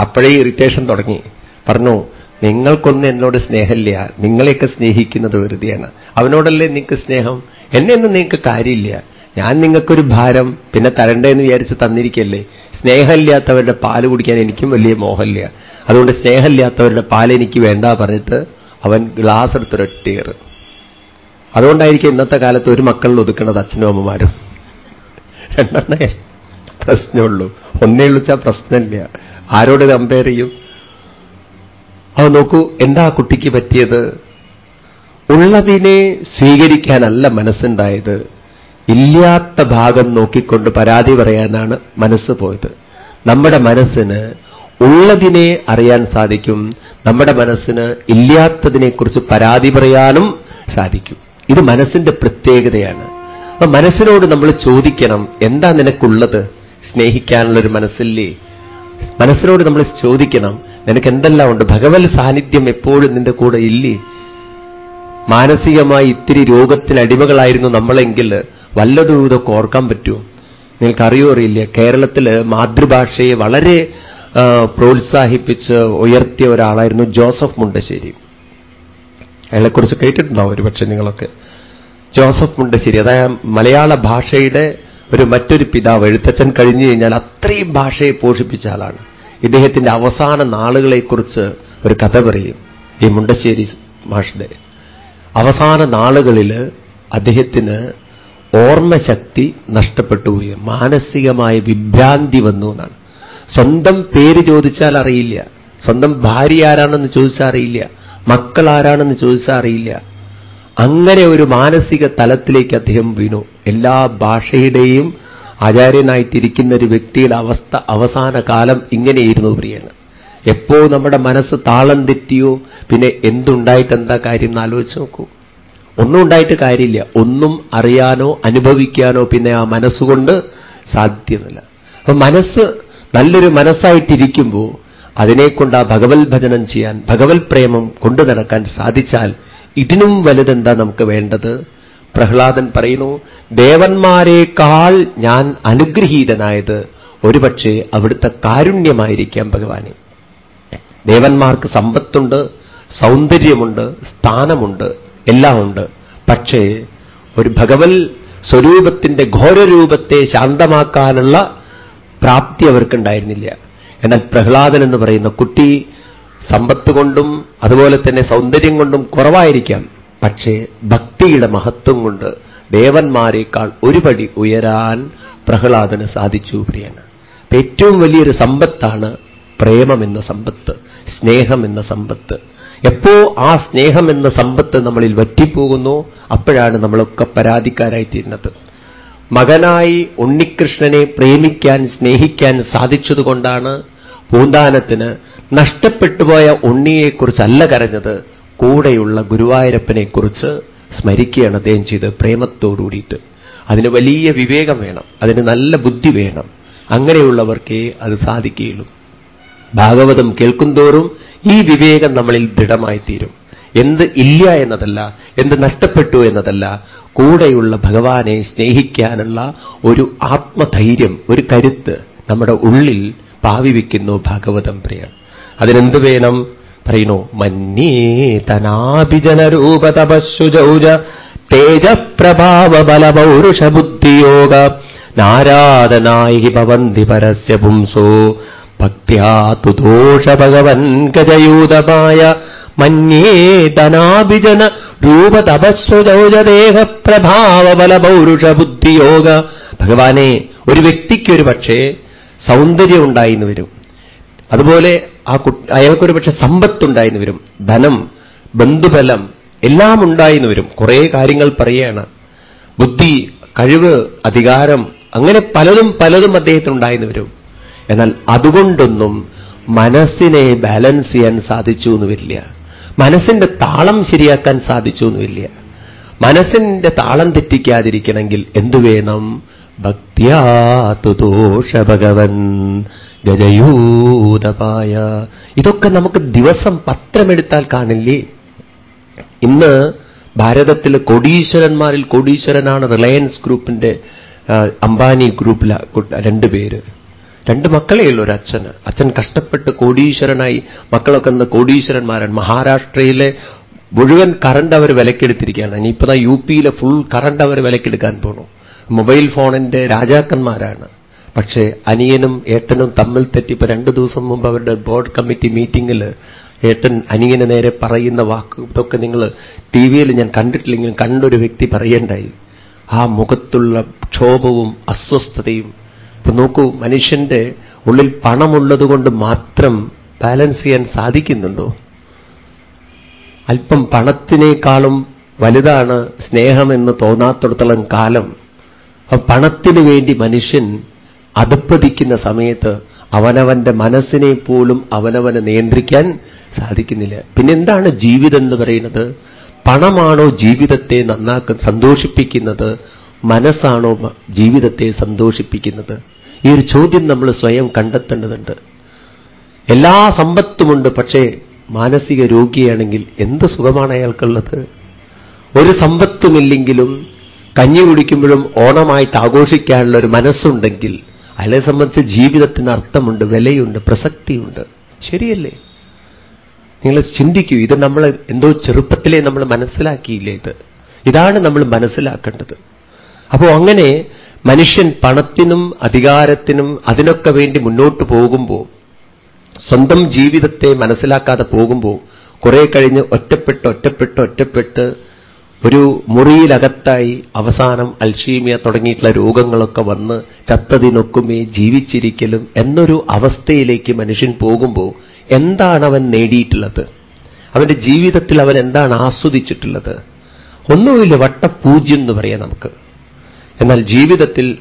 അപ്പോഴേ ഇറിറ്റേഷൻ തുടങ്ങി. പറഞ്ഞു നിങ്ങൾക്കൊന്നും എന്നോട് സ്നേഹമില്ല. നിങ്ങളെയൊക്കെ സ്നേഹിക്കുന്നത് വെറുതെയാണ്. അവനോടല്ലേ നിങ്ങൾക്ക് സ്നേഹം? എന്നെയൊന്നും നിങ്ങൾക്ക് കാര്യമില്ല. ഞാൻ നിങ്ങൾക്കൊരു ഭാരം പിന്നെ തരണ്ടേന്ന് വിചാരിച്ച് തന്നിരിക്കല്ലേ? സ്നേഹമില്ലാത്തവരുടെ പാൽ കുടിക്കാൻ എനിക്കും വലിയ മോഹമില്ല. അതുകൊണ്ട് സ്നേഹമില്ലാത്തവരുടെ പാൽ എനിക്ക് വേണ്ട പറഞ്ഞിട്ട് അവൻ ഗ്ലാസ് എടുത്തൊരൊറ്റയേറ് അതുകൊണ്ടായിരിക്കും ഇന്നത്തെ കാലത്ത് ഒരു മക്കളിൽ ഒതുക്കേണ്ടത് അച്ഛനും അമ്മമാരും. രണ്ടെണ്ണേ പ്രശ്നമുള്ളൂ ഒന്നേ വിളിച്ചാൽ പ്രശ്നമില്ല. ആരോട് കമ്പയർ ചെയ്യും? അവൻ നോക്കൂ എന്താ കുട്ടിക്ക് പറ്റിയത്? ഉള്ളതിനെ സ്വീകരിക്കാനല്ല മനസ്സുണ്ടായത്. ഇല്ലാത്ത ഭാഗം നോക്കിക്കൊണ്ട് പരാതി പറയാനാണ് മനസ്സ് പോയത്. നമ്മുടെ മനസ്സിന് ഉള്ളതിനെ അറിയാൻ സാധിക്കും. നമ്മുടെ മനസ്സിന് ഇല്ലാത്തതിനെക്കുറിച്ച് പരാതി പറയാനും സാധിക്കും. ഇത് മനസ്സിന്റെ പ്രത്യേകതയാണ്. അപ്പൊ മനസ്സിനോട് നമ്മൾ ചോദിക്കണം എന്താ നിനക്കുള്ളത്? സ്നേഹിക്കാനുള്ളൊരു മനസ്സില്ലേ? മനസ്സിനോട് നമ്മൾ ചോദിക്കണം നിനക്ക് എന്തെല്ലാം ഉണ്ട്? ഭഗവത് സാന്നിധ്യം എപ്പോഴും നിന്റെ കൂടെ ഇല്ലേ? മാനസികമായി ഇത്തിരി രോഗത്തിന് അടിമകളായിരുന്നു നമ്മളെങ്കിൽ വല്ലതും ഇതൊക്കെ ഓർക്കാൻ പറ്റുമോ? നിങ്ങൾക്കറിയോ അറിയില്ല? കേരളത്തിൽ മാതൃഭാഷയെ വളരെ പ്രോത്സാഹിപ്പിച്ച് ഉയർത്തിയ ഒരാളായിരുന്നു ജോസഫ് മുണ്ടശ്ശേരി. അയാളെക്കുറിച്ച് കേട്ടിട്ടുണ്ടാവും ഒരുപക്ഷെ നിങ്ങളൊക്കെ. ജോസഫ് മുണ്ടശ്ശേരി അതായത് മലയാള ഭാഷയുടെ ഒരു മറ്റൊരു പിതാവ് എഴുത്തച്ഛൻ കഴിഞ്ഞു കഴിഞ്ഞാൽ അത്രയും ഭാഷയെ പോഷിപ്പിച്ച ആളാണ്. ഇദ്ദേഹത്തിന്റെ അവസാന നാളുകളെക്കുറിച്ച് ഒരു കഥ പറയും ഈ മുണ്ടശ്ശേരി മാഷിന്റെ അവസാന നാളുകളിൽ അദ്ദേഹത്തിന് ഓർമ്മശക്തി നഷ്ടപ്പെട്ടുപോയി മാനസികമായ വിഭ്രാന്തി വന്നു എന്നാണ്. സ്വന്തം പേര് ചോദിച്ചാൽ അറിയില്ല. സ്വന്തം ഭാര്യ ആരാണെന്ന് ചോദിച്ചാൽ അറിയില്ല. മക്കൾ ആരാണെന്ന് ചോദിച്ചാൽ അറിയില്ല. അങ്ങനെ ഒരു മാനസിക തലത്തിലേക്ക് അദ്ദേഹം വീണു. എല്ലാ ഭാഷയുടെയും ആചാര്യനായിട്ടിരിക്കുന്ന ഒരു വ്യക്തിയുടെ അവസ്ഥ അവസാന കാലം ഇങ്ങനെയിരുന്നു പ്രിയാണ് എപ്പോ നമ്മുടെ മനസ്സ് താളം തെറ്റിയോ പിന്നെ എന്തുണ്ടായിട്ട് എന്താ കാര്യം എന്ന് ആലോചിച്ച് നോക്കൂ. ഒന്നും ഉണ്ടായിട്ട് കാര്യമില്ല. ഒന്നും അറിയാനോ അനുഭവിക്കാനോ പിന്നെ ആ മനസ്സുകൊണ്ട് സാധ്യമല്ല. അപ്പൊ മനസ്സ് നല്ലൊരു മനസ്സായിട്ടിരിക്കുമ്പോൾ അതിനെക്കൊണ്ട് ആ ഭഗവത് ഭജനം ചെയ്യാൻ ഭഗവത് പ്രേമം കൊണ്ടു നടക്കാൻ സാധിച്ചാൽ ഇതിനും വലുതെന്താ നമുക്ക് വേണ്ടത്? പ്രഹ്ലാദൻ പറയുന്നു ദേവന്മാരെക്കാൾ ഞാൻ അനുഗ്രഹീതനായത് ഒരുപക്ഷെ അവിടുത്തെ കാരുണ്യമായിരിക്കാം ഭഗവാനെ. ദേവന്മാർക്ക് സമ്പത്തുണ്ട് സൗന്ദര്യമുണ്ട് സ്ഥാനമുണ്ട് എല്ലാം ഉണ്ട്. പക്ഷേ ഒരു ഭഗവൽ സ്വരൂപത്തിന്റെ ഘോരരൂപത്തെ ശാന്തമാക്കാനുള്ള പ്രാപ്തി അവർക്കുണ്ടായിരുന്നില്ല. എന്നാൽ പ്രഹ്ലാദൻ എന്ന് പറയുന്ന കുട്ടി സമ്പത്ത് കൊണ്ടും അതുപോലെ തന്നെ സൗന്ദര്യം കൊണ്ടും കുറവായിരിക്കാം. പക്ഷേ ഭക്തിയുടെ മഹത്വം കൊണ്ട് ദേവന്മാരെക്കാൾ ഒരുപടി ഉയരാൻ പ്രഹ്ലാദന് സാധിച്ചു പ്രിയന് ഏറ്റവും വലിയൊരു സമ്പത്താണ് പ്രേമം എന്ന സമ്പത്ത് സ്നേഹം എന്ന സമ്പത്ത്. എപ്പോ ആ സ്നേഹം എന്ന സമ്പത്ത് നമ്മളിൽ വറ്റിപ്പോകുന്നു അപ്പോഴാണ് നമ്മളൊക്കെ പരാതിക്കാരായിത്തീരുന്നത്. മകനായി ഉണ്ണികൃഷ്ണനെ പ്രേമിക്കാൻ സ്നേഹിക്കാൻ സാധിച്ചതുകൊണ്ടാണ് പൂന്താനത്തിന് നഷ്ടപ്പെട്ടുപോയ ഉണ്ണിയെക്കുറിച്ചല്ല കരഞ്ഞത് കൂടെയുള്ള ഗുരുവായൂരപ്പനെക്കുറിച്ച് സ്മരിക്കുകയാണ് അദ്ദേഹം ചെയ്ത് പ്രേമത്തോടുകൂടിയിട്ട്. അതിന് വലിയ വിവേകം വേണം അതിന് നല്ല ബുദ്ധി വേണം. അങ്ങനെയുള്ളവർക്കേ അത് സാധിക്കുകയുള്ളൂ. ഭാഗവതം കേൾക്കുന്തോറും ഈ വിവേകം നമ്മളിൽ ദൃഢമായിത്തീരും. എന്ത് ഇല്ല എന്നതല്ല എന്ത് നഷ്ടപ്പെട്ടു എന്നതല്ല കൂടെയുള്ള ഭഗവാനെ സ്നേഹിക്കാനുള്ള ഒരു ആത്മധൈര്യം ഒരു കരുത്ത് നമ്മുടെ ഉള്ളിൽ പാവിവിക്കുന്നു ഭാഗവതം പ്രിയ അതിനെന്ത് വേണം? പറയുന്നു മന്യേതനാഭിജനരൂപതപശുജൗജ തേജപ്രഭാവ ബലപൗരുഷബുദ്ധിയോഗ നാരാധനായി ഭവന്തി പരസ്യ പുംസോ ഭക്യാ തുദോഷ ഭഗവൻ ഗജയൂതമായ രൂപതപസ്വജൗജദേഹ പ്രഭാവ ബലപൗരുഷബുദ്ധിയോഗ ഭഗവാനെ ഒരു വ്യക്തിക്കൊരു പക്ഷേ സൗന്ദര്യം ഉണ്ടായിന്ന് വരും. അതുപോലെ ആ അയാൾക്കൊരു പക്ഷെ സമ്പത്തുണ്ടായിരുന്നു വരും. ധനം ബന്ധുബലം എല്ലാം ഉണ്ടായിരുന്നു വരും. കുറേ കാര്യങ്ങൾ പറയുകയാണ്. ബുദ്ധി കഴിവ് അധികാരം അങ്ങനെ പലതും പലതും അദ്ദേഹത്തിന് ഉണ്ടായിരുന്നു വരും. എന്നാൽ അതുകൊണ്ടൊന്നും മനസ്സിനെ ബാലൻസ് ചെയ്യാൻ സാധിച്ചു എന്ന് വരില്ല. മനസ്സിന്റെ താളം ശരിയാക്കാൻ സാധിച്ചു എന്ന് വരില്ല. മനസ്സിന്റെ താളം തെറ്റിക്കാതിരിക്കണമെങ്കിൽ എന്തു വേണം? ഭക്തിയാതുദോഷ ഭഗവൻ ഗജയൂതപായ. ഇതൊക്കെ നമുക്ക് ദിവസം പത്രമെടുത്താൽ കാണില്ലേ? ഇന്ന് ഭാരതത്തിൽ കോടീശ്വരന്മാരിൽ കോടീശ്വരനാണ് റിലയൻസ് ഗ്രൂപ്പിന്റെ അംബാനി ഗ്രൂപ്പിലെ രണ്ടുപേര് രണ്ട് മക്കളേ ഉള്ളൂ ഒരു അച്ഛന് അച്ഛൻ കഷ്ടപ്പെട്ട് കോടീശ്വരനായി മക്കളൊക്കെ ഇന്ന് കോടീശ്വരന്മാരാണ്. മഹാരാഷ്ട്രയിലെ മുഴുവൻ കറണ്ട് അവർ വിലക്കെടുത്തിരിക്കുകയാണ്. ഇനിയിപ്പോ യു പിയിലെ ഫുൾ കറണ്ട് അവർ വിലക്കെടുക്കാൻ പോണു. മൊബൈൽ ഫോണിന്റെ രാജാക്കന്മാരാണ്. പക്ഷേ അനിയനും ഏട്ടനും തമ്മിൽ തെറ്റിപ്പോ രണ്ടു ദിവസം മുമ്പ് അവരുടെ ബോർഡ് കമ്മിറ്റി മീറ്റിംഗിൽ ഏട്ടൻ അനിയന് നേരെ പറയുന്ന വാക്ക് നിങ്ങൾ ടി വിയിൽ ഞാൻ കണ്ടിട്ടില്ലെങ്കിലും കണ്ടൊരു വ്യക്തി പറയേണ്ടായി. ആ മുഖത്തുള്ള ക്ഷോഭവും അസ്വസ്ഥതയും ഇപ്പൊ നോക്കൂ മനുഷ്യന്റെ ഉള്ളിൽ പണമുള്ളതുകൊണ്ട് മാത്രം ബാലൻസ് ചെയ്യാൻ സാധിക്കുന്നുണ്ടോ? അല്പം പണത്തിനേക്കാളും വലുതാണ് സ്നേഹമെന്ന് തോന്നാത്തടത്തോളം കാലം. പണത്തിനു വേണ്ടി മനുഷ്യൻ അധപ്പതിക്കുന്ന സമയത്ത് അവനവന്റെ മനസ്സിനെ പോലും അവനവന് നിയന്ത്രിക്കാൻ സാധിക്കുന്നില്ല. പിന്നെ എന്താണ് ജീവിതം എന്ന് പറയുന്നത്? പണമാണോ ജീവിതത്തെ നന്നാക്ക സന്തോഷിപ്പിക്കുന്നത്? മനസ്സാണോ ജീവിതത്തെ സന്തോഷിപ്പിക്കുന്നത്? ഈ ഒരു ചോദ്യം നമ്മൾ സ്വയം കണ്ടെത്തേണ്ടതുണ്ട്. എല്ലാ സമ്പത്തുമുണ്ട് പക്ഷേ മാനസിക രോഗിയാണെങ്കിൽ എന്ത് സുഖമാണ് അയാൾക്കുള്ളത്? ഒരു സമ്പത്തുമില്ലെങ്കിലും കഞ്ഞി കുടിക്കുമ്പോഴും ഓണമായിട്ട് ആഘോഷിക്കാനുള്ള ഒരു മനസ്സുണ്ടെങ്കിൽ അയാളെ സംബന്ധിച്ച് ജീവിതത്തിന് അർത്ഥമുണ്ട് വിലയുണ്ട് പ്രസക്തിയുണ്ട്. ശരിയല്ലേ? നിങ്ങൾ ചിന്തിക്കൂ ഇത് നമ്മൾ എന്തോ ചെറുപ്പത്തിലേ നമ്മൾ മനസ്സിലാക്കിയില്ലേ ഇത്? ഇതാണ് നമ്മൾ മനസ്സിലാക്കേണ്ടത്. അപ്പോൾ അങ്ങനെ മനുഷ്യൻ പണത്തിനും അധികാരത്തിനും അതിനൊക്കെ വേണ്ടി മുന്നോട്ട് പോകുമ്പോൾ സ്വന്തം ജീവിതത്തെ മനസ്സിലാക്കാതെ പോകുമ്പോൾ കുറെ കഴിഞ്ഞ് ഒറ്റപ്പെട്ട് ഒറ്റപ്പെട്ട് ഒറ്റപ്പെട്ട് ഒരു മുറിയിലകത്തായി അവസാനം അൽഷീമിയ തുടങ്ങിയിട്ടുള്ള രോഗങ്ങളൊക്കെ വന്ന് ചത്തതിനൊക്കുമേ ജീവിച്ചിരിക്കലും എന്നൊരു അവസ്ഥയിലേക്ക് മനുഷ്യൻ പോകുമ്പോൾ എന്താണ് അവൻ നേടിയിട്ടുള്ളത്? അവന്റെ ജീവിതത്തിൽ അവൻ എന്താണ് ആസ്വദിച്ചിട്ടുള്ളത്? ഒന്നുമില്ല വട്ടപൂജ്യം എന്ന് പറയാം നമുക്ക്. എന്നാൽ ജീവിതത്തിൽ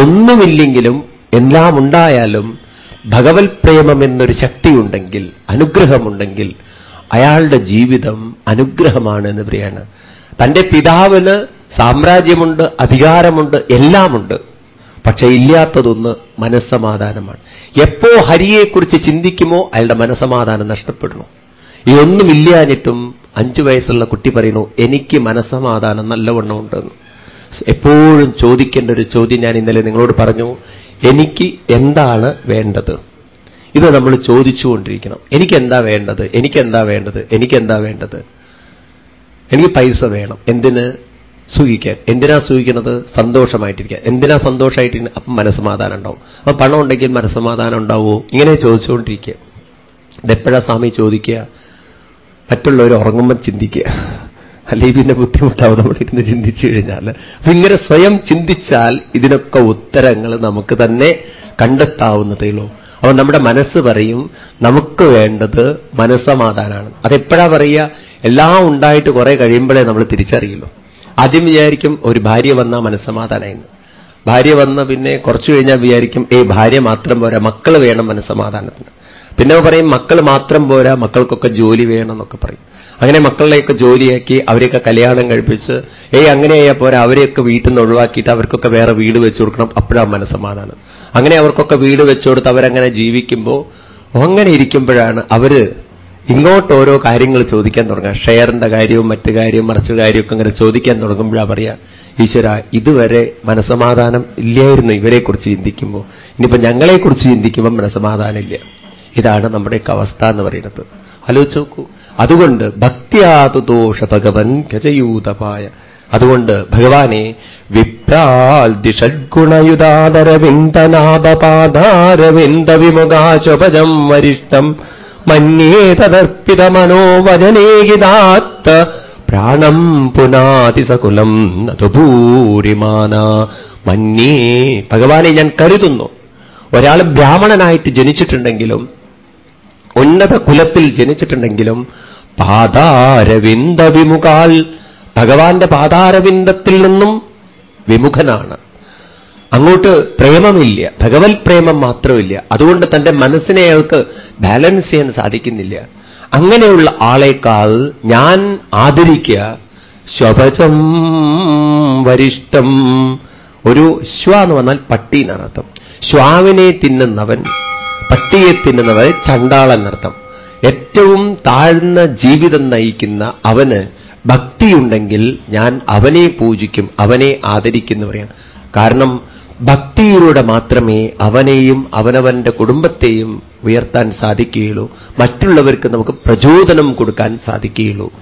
ഒന്നുമില്ലെങ്കിലും എല്ലാം ഉണ്ടായാലും ഭഗവത് പ്രേമം എന്നൊരു ശക്തിയുണ്ടെങ്കിൽ അനുഗ്രഹമുണ്ടെങ്കിൽ അയാളുടെ ജീവിതം അനുഗ്രഹമാണ് എന്ന് പറയാണ്. തന്റെ പിതാവിന് സാമ്രാജ്യമുണ്ട് അധികാരമുണ്ട് എല്ലാമുണ്ട്. പക്ഷെ ഇല്ലാത്തതൊന്ന് മനസ്സമാധാനമാണ്. എപ്പോ ഹരിയെക്കുറിച്ച് ചിന്തിക്കുമോ അയാളുടെ മനസ്സമാധാനം നഷ്ടപ്പെടുന്നു. ഈ ഒന്നുമില്ലാഞ്ഞിട്ടും അഞ്ചു വയസ്സുള്ള കുട്ടി പറയുന്നു എനിക്ക് മനസ്സമാധാനം നല്ലവണ്ണം ഉണ്ടെന്ന്. എപ്പോഴും ചോദിക്കേണ്ട ഒരു ചോദ്യം ഞാൻ ഇന്നലെ നിങ്ങളോട് പറഞ്ഞു. എനിക്ക് എന്താണ് വേണ്ടത്? ഇത് നമ്മൾ ചോദിച്ചുകൊണ്ടിരിക്കണം. എനിക്കെന്താ വേണ്ടത്? എനിക്കെന്താ വേണ്ടത്? എനിക്കെന്താ വേണ്ടത്? എനിക്ക് പൈസ വേണം. എന്തിന് സുഖിക്കാൻ എന്തിനാ സുഖിക്കുന്നത് സന്തോഷമായിട്ടിരിക്കാൻ. എന്തിനാ സന്തോഷമായിട്ടിരിക്കുന്നത് അപ്പം മനസ്സമാധാനം ഉണ്ടാവും? അപ്പം പണം ഉണ്ടെങ്കിൽ മനസ്സമാധാനം ഉണ്ടാവുമോ? ഇങ്ങനെ ചോദിച്ചുകൊണ്ടിരിക്കുക. ഇതെപ്പോഴാ സ്വാമി ചോദിക്കുക? മറ്റുള്ളവർ ഉറങ്ങുമ്പോൾ ചിന്തിക്കുക. അല്ലെങ്കിൽ പിന്നെ ബുദ്ധിമുട്ടാവും നമ്മൾ ഇരുന്ന് ചിന്തിച്ചു കഴിഞ്ഞാൽ അപ്പൊ ഇങ്ങനെ സ്വയം ചിന്തിച്ചാൽ ഇതിനൊക്കെ ഉത്തരങ്ങൾ നമുക്ക് തന്നെ കണ്ടെത്താവുന്നതേ ഉള്ളൂ. അപ്പോൾ നമ്മുടെ മനസ്സ് പറയും നമുക്ക് വേണ്ടത് മനസ്സമാധാനാണ്. അതെപ്പോഴാ പറയുക? എല്ലാം ഉണ്ടായിട്ട് കുറെ കഴിയുമ്പോഴേ നമ്മൾ തിരിച്ചറിയുള്ളൂ. ആദ്യം വിചാരിക്കും ഒരു ഭാര്യ വന്നാൽ മനസ്സമാധാനമായിരുന്നു ഭാര്യ വന്ന പിന്നെ കുറച്ചു കഴിഞ്ഞാൽ വിചാരിക്കും ഏ ഭാര്യ മാത്രം പോരാ മക്കൾ വേണം മനസ്സമാധാനത്തിന്. പിന്നെ പറയും മക്കൾ മാത്രം പോരാ മക്കൾക്കൊക്കെ ജോലി വേണം എന്നൊക്കെ പറയും. അങ്ങനെ മക്കളുടെയൊക്കെ ജോലിയാക്കി അവരെയൊക്കെ കല്യാണം കഴിപ്പിച്ച് ഏയ് അങ്ങനെയാ പോരാ അവരെയൊക്കെ വീട്ടിൽ നിന്ന് ഒഴിവാക്കിയിട്ട് അവർക്കൊക്കെ വേറെ വീട് വെച്ചു കൊടുക്കണം. അപ്പോഴാണ് മനസ്സമാധാനം. അങ്ങനെ അവർക്കൊക്കെ വീട് വെച്ചു കൊടുത്ത് അവരങ്ങനെ ജീവിക്കുമ്പോൾ അങ്ങനെ ഇരിക്കുമ്പോഴാണ് അവർ ഇങ്ങോട്ട് ഓരോ കാര്യങ്ങൾ ചോദിക്കാൻ തുടങ്ങുക. ഷെയറിന്റെ കാര്യവും മറ്റു കാര്യവും മറിച്ച കാര്യമൊക്കെ അങ്ങനെ ചോദിക്കാൻ തുടങ്ങുമ്പോഴാണ് പറയാ ഈശ്വര ഇതുവരെ മനസമാധാനം ഇല്ലായിരുന്നു ഇവരെക്കുറിച്ച് ചിന്തിക്കുമ്പോൾ ഇനിയിപ്പോ ഞങ്ങളെക്കുറിച്ച് ചിന്തിക്കുമ്പോൾ മനസമാധാനം ഇല്ല. ഇതാണ് നമ്മുടെയൊക്കെ അവസ്ഥ എന്ന് പറയുന്നത്. ആലോചിച്ച് നോക്കൂ അതുകൊണ്ട് ഭക്തിയാതു ദോഷ ഭഗവൻ ഗജയൂതമായ. അതുകൊണ്ട് ഭഗവാനെ വിപ്രാൽദി ഷഡ്ഗുണയുതാദരവിന്ദനാഭപാദാരവിന്ദ വിമുഖാശോപജം വരിഷ്ടം മന്യേ തദർപ്പിത മനോവചനേഹിതാത്ത പ്രാണം പുനാതിസകുലം നതുഭൂരിമാന. മന്യേ ഭഗവാനെ ഞാൻ കരുതുന്നു. ഒരാൾ ബ്രാഹ്മണനായിട്ട് ജനിച്ചിട്ടുണ്ടെങ്കിലും ഉന്നത കുലത്തിൽ ജനിച്ചിട്ടുണ്ടെങ്കിലും പാതാരവിന്ദ വിമുഖാൽ ഭഗവാന്റെ പാതാരവിന്ദത്തിൽ നിന്നും വിമുഖനാണ്. അങ്ങോട്ട് പ്രേമമില്ല. ഭഗവത് പ്രേമം മാത്രമില്ല. അതുകൊണ്ട് തന്റെ മനസ്സിനെ അയാൾക്ക് ബാലൻസ് ചെയ്യാൻ സാധിക്കുന്നില്ല. അങ്ങനെയുള്ള ആളേക്കാൾ ഞാൻ ആദരിക്കുക സ്വഭജം വരിഷ്ടം ഒരു ശ്വ എന്ന് പറഞ്ഞാൽ പട്ടി എന്നർത്ഥം. ശ്വാവിനെ തിന്നുന്നവൻ. പട്ടിയെ തിന്നുന്നവൻ ചണ്ടാളൻ എന്നർത്ഥം ഏറ്റവും താഴ്ന്ന ജീവിതം നയിക്കുന്ന അവന് ഭക്തിയുണ്ടെങ്കിൽ ഞാൻ അവനെ പൂജിക്കും അവനെ ആദരിക്കുന്നു പറയാണ്. കാരണം ഭക്തിയിലൂടെ മാത്രമേ അവനെയും അവനവന്റെ കുടുംബത്തെയും ഉയർത്താൻ സാധിക്കുകയുള്ളൂ. മറ്റുള്ളവർക്ക് നമുക്ക് പ്രചോദനം കൊടുക്കാൻ സാധിക്കുകയുള്ളൂ.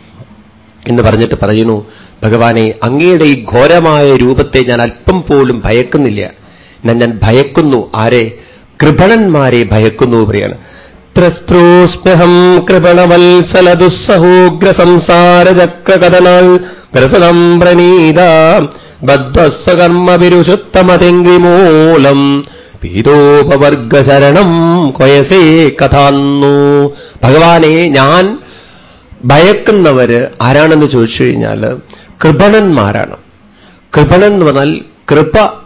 എന്ന് പറഞ്ഞിട്ട് പറയുന്നു ഭഗവാനെ അങ്ങയുടെ ഈ ഘോരമായ രൂപത്തെ ഞാൻ അല്പം പോലും ഭയക്കുന്നില്ല. ഞാൻ ഭയക്കുന്നു. ആരെ? കൃപണന്മാരെ ഭയക്കുന്നു പറയാണ്. ത്രസ്പ്രോസ്മ്യഹം കൃപണവത്സല ദുസ്സഹോഗ്ര സംസാരചക്രകഥനാൽ ഗ്രസതം പ്രണീത ബദ്ധസ്വകർമ്മവിരുഷുത്തമതെങ്കിമൂലം പീതോപവർഗശരണം കൊയസേ കഥാന്നു. ഭഗവാനെ ഞാൻ ഭയക്കുന്നവര് ആരാണെന്ന് ചോദിച്ചു കഴിഞ്ഞാൽ കൃപണന്മാരാണ്. കൃപണൻ എന്ന് പറഞ്ഞാൽ കൃപ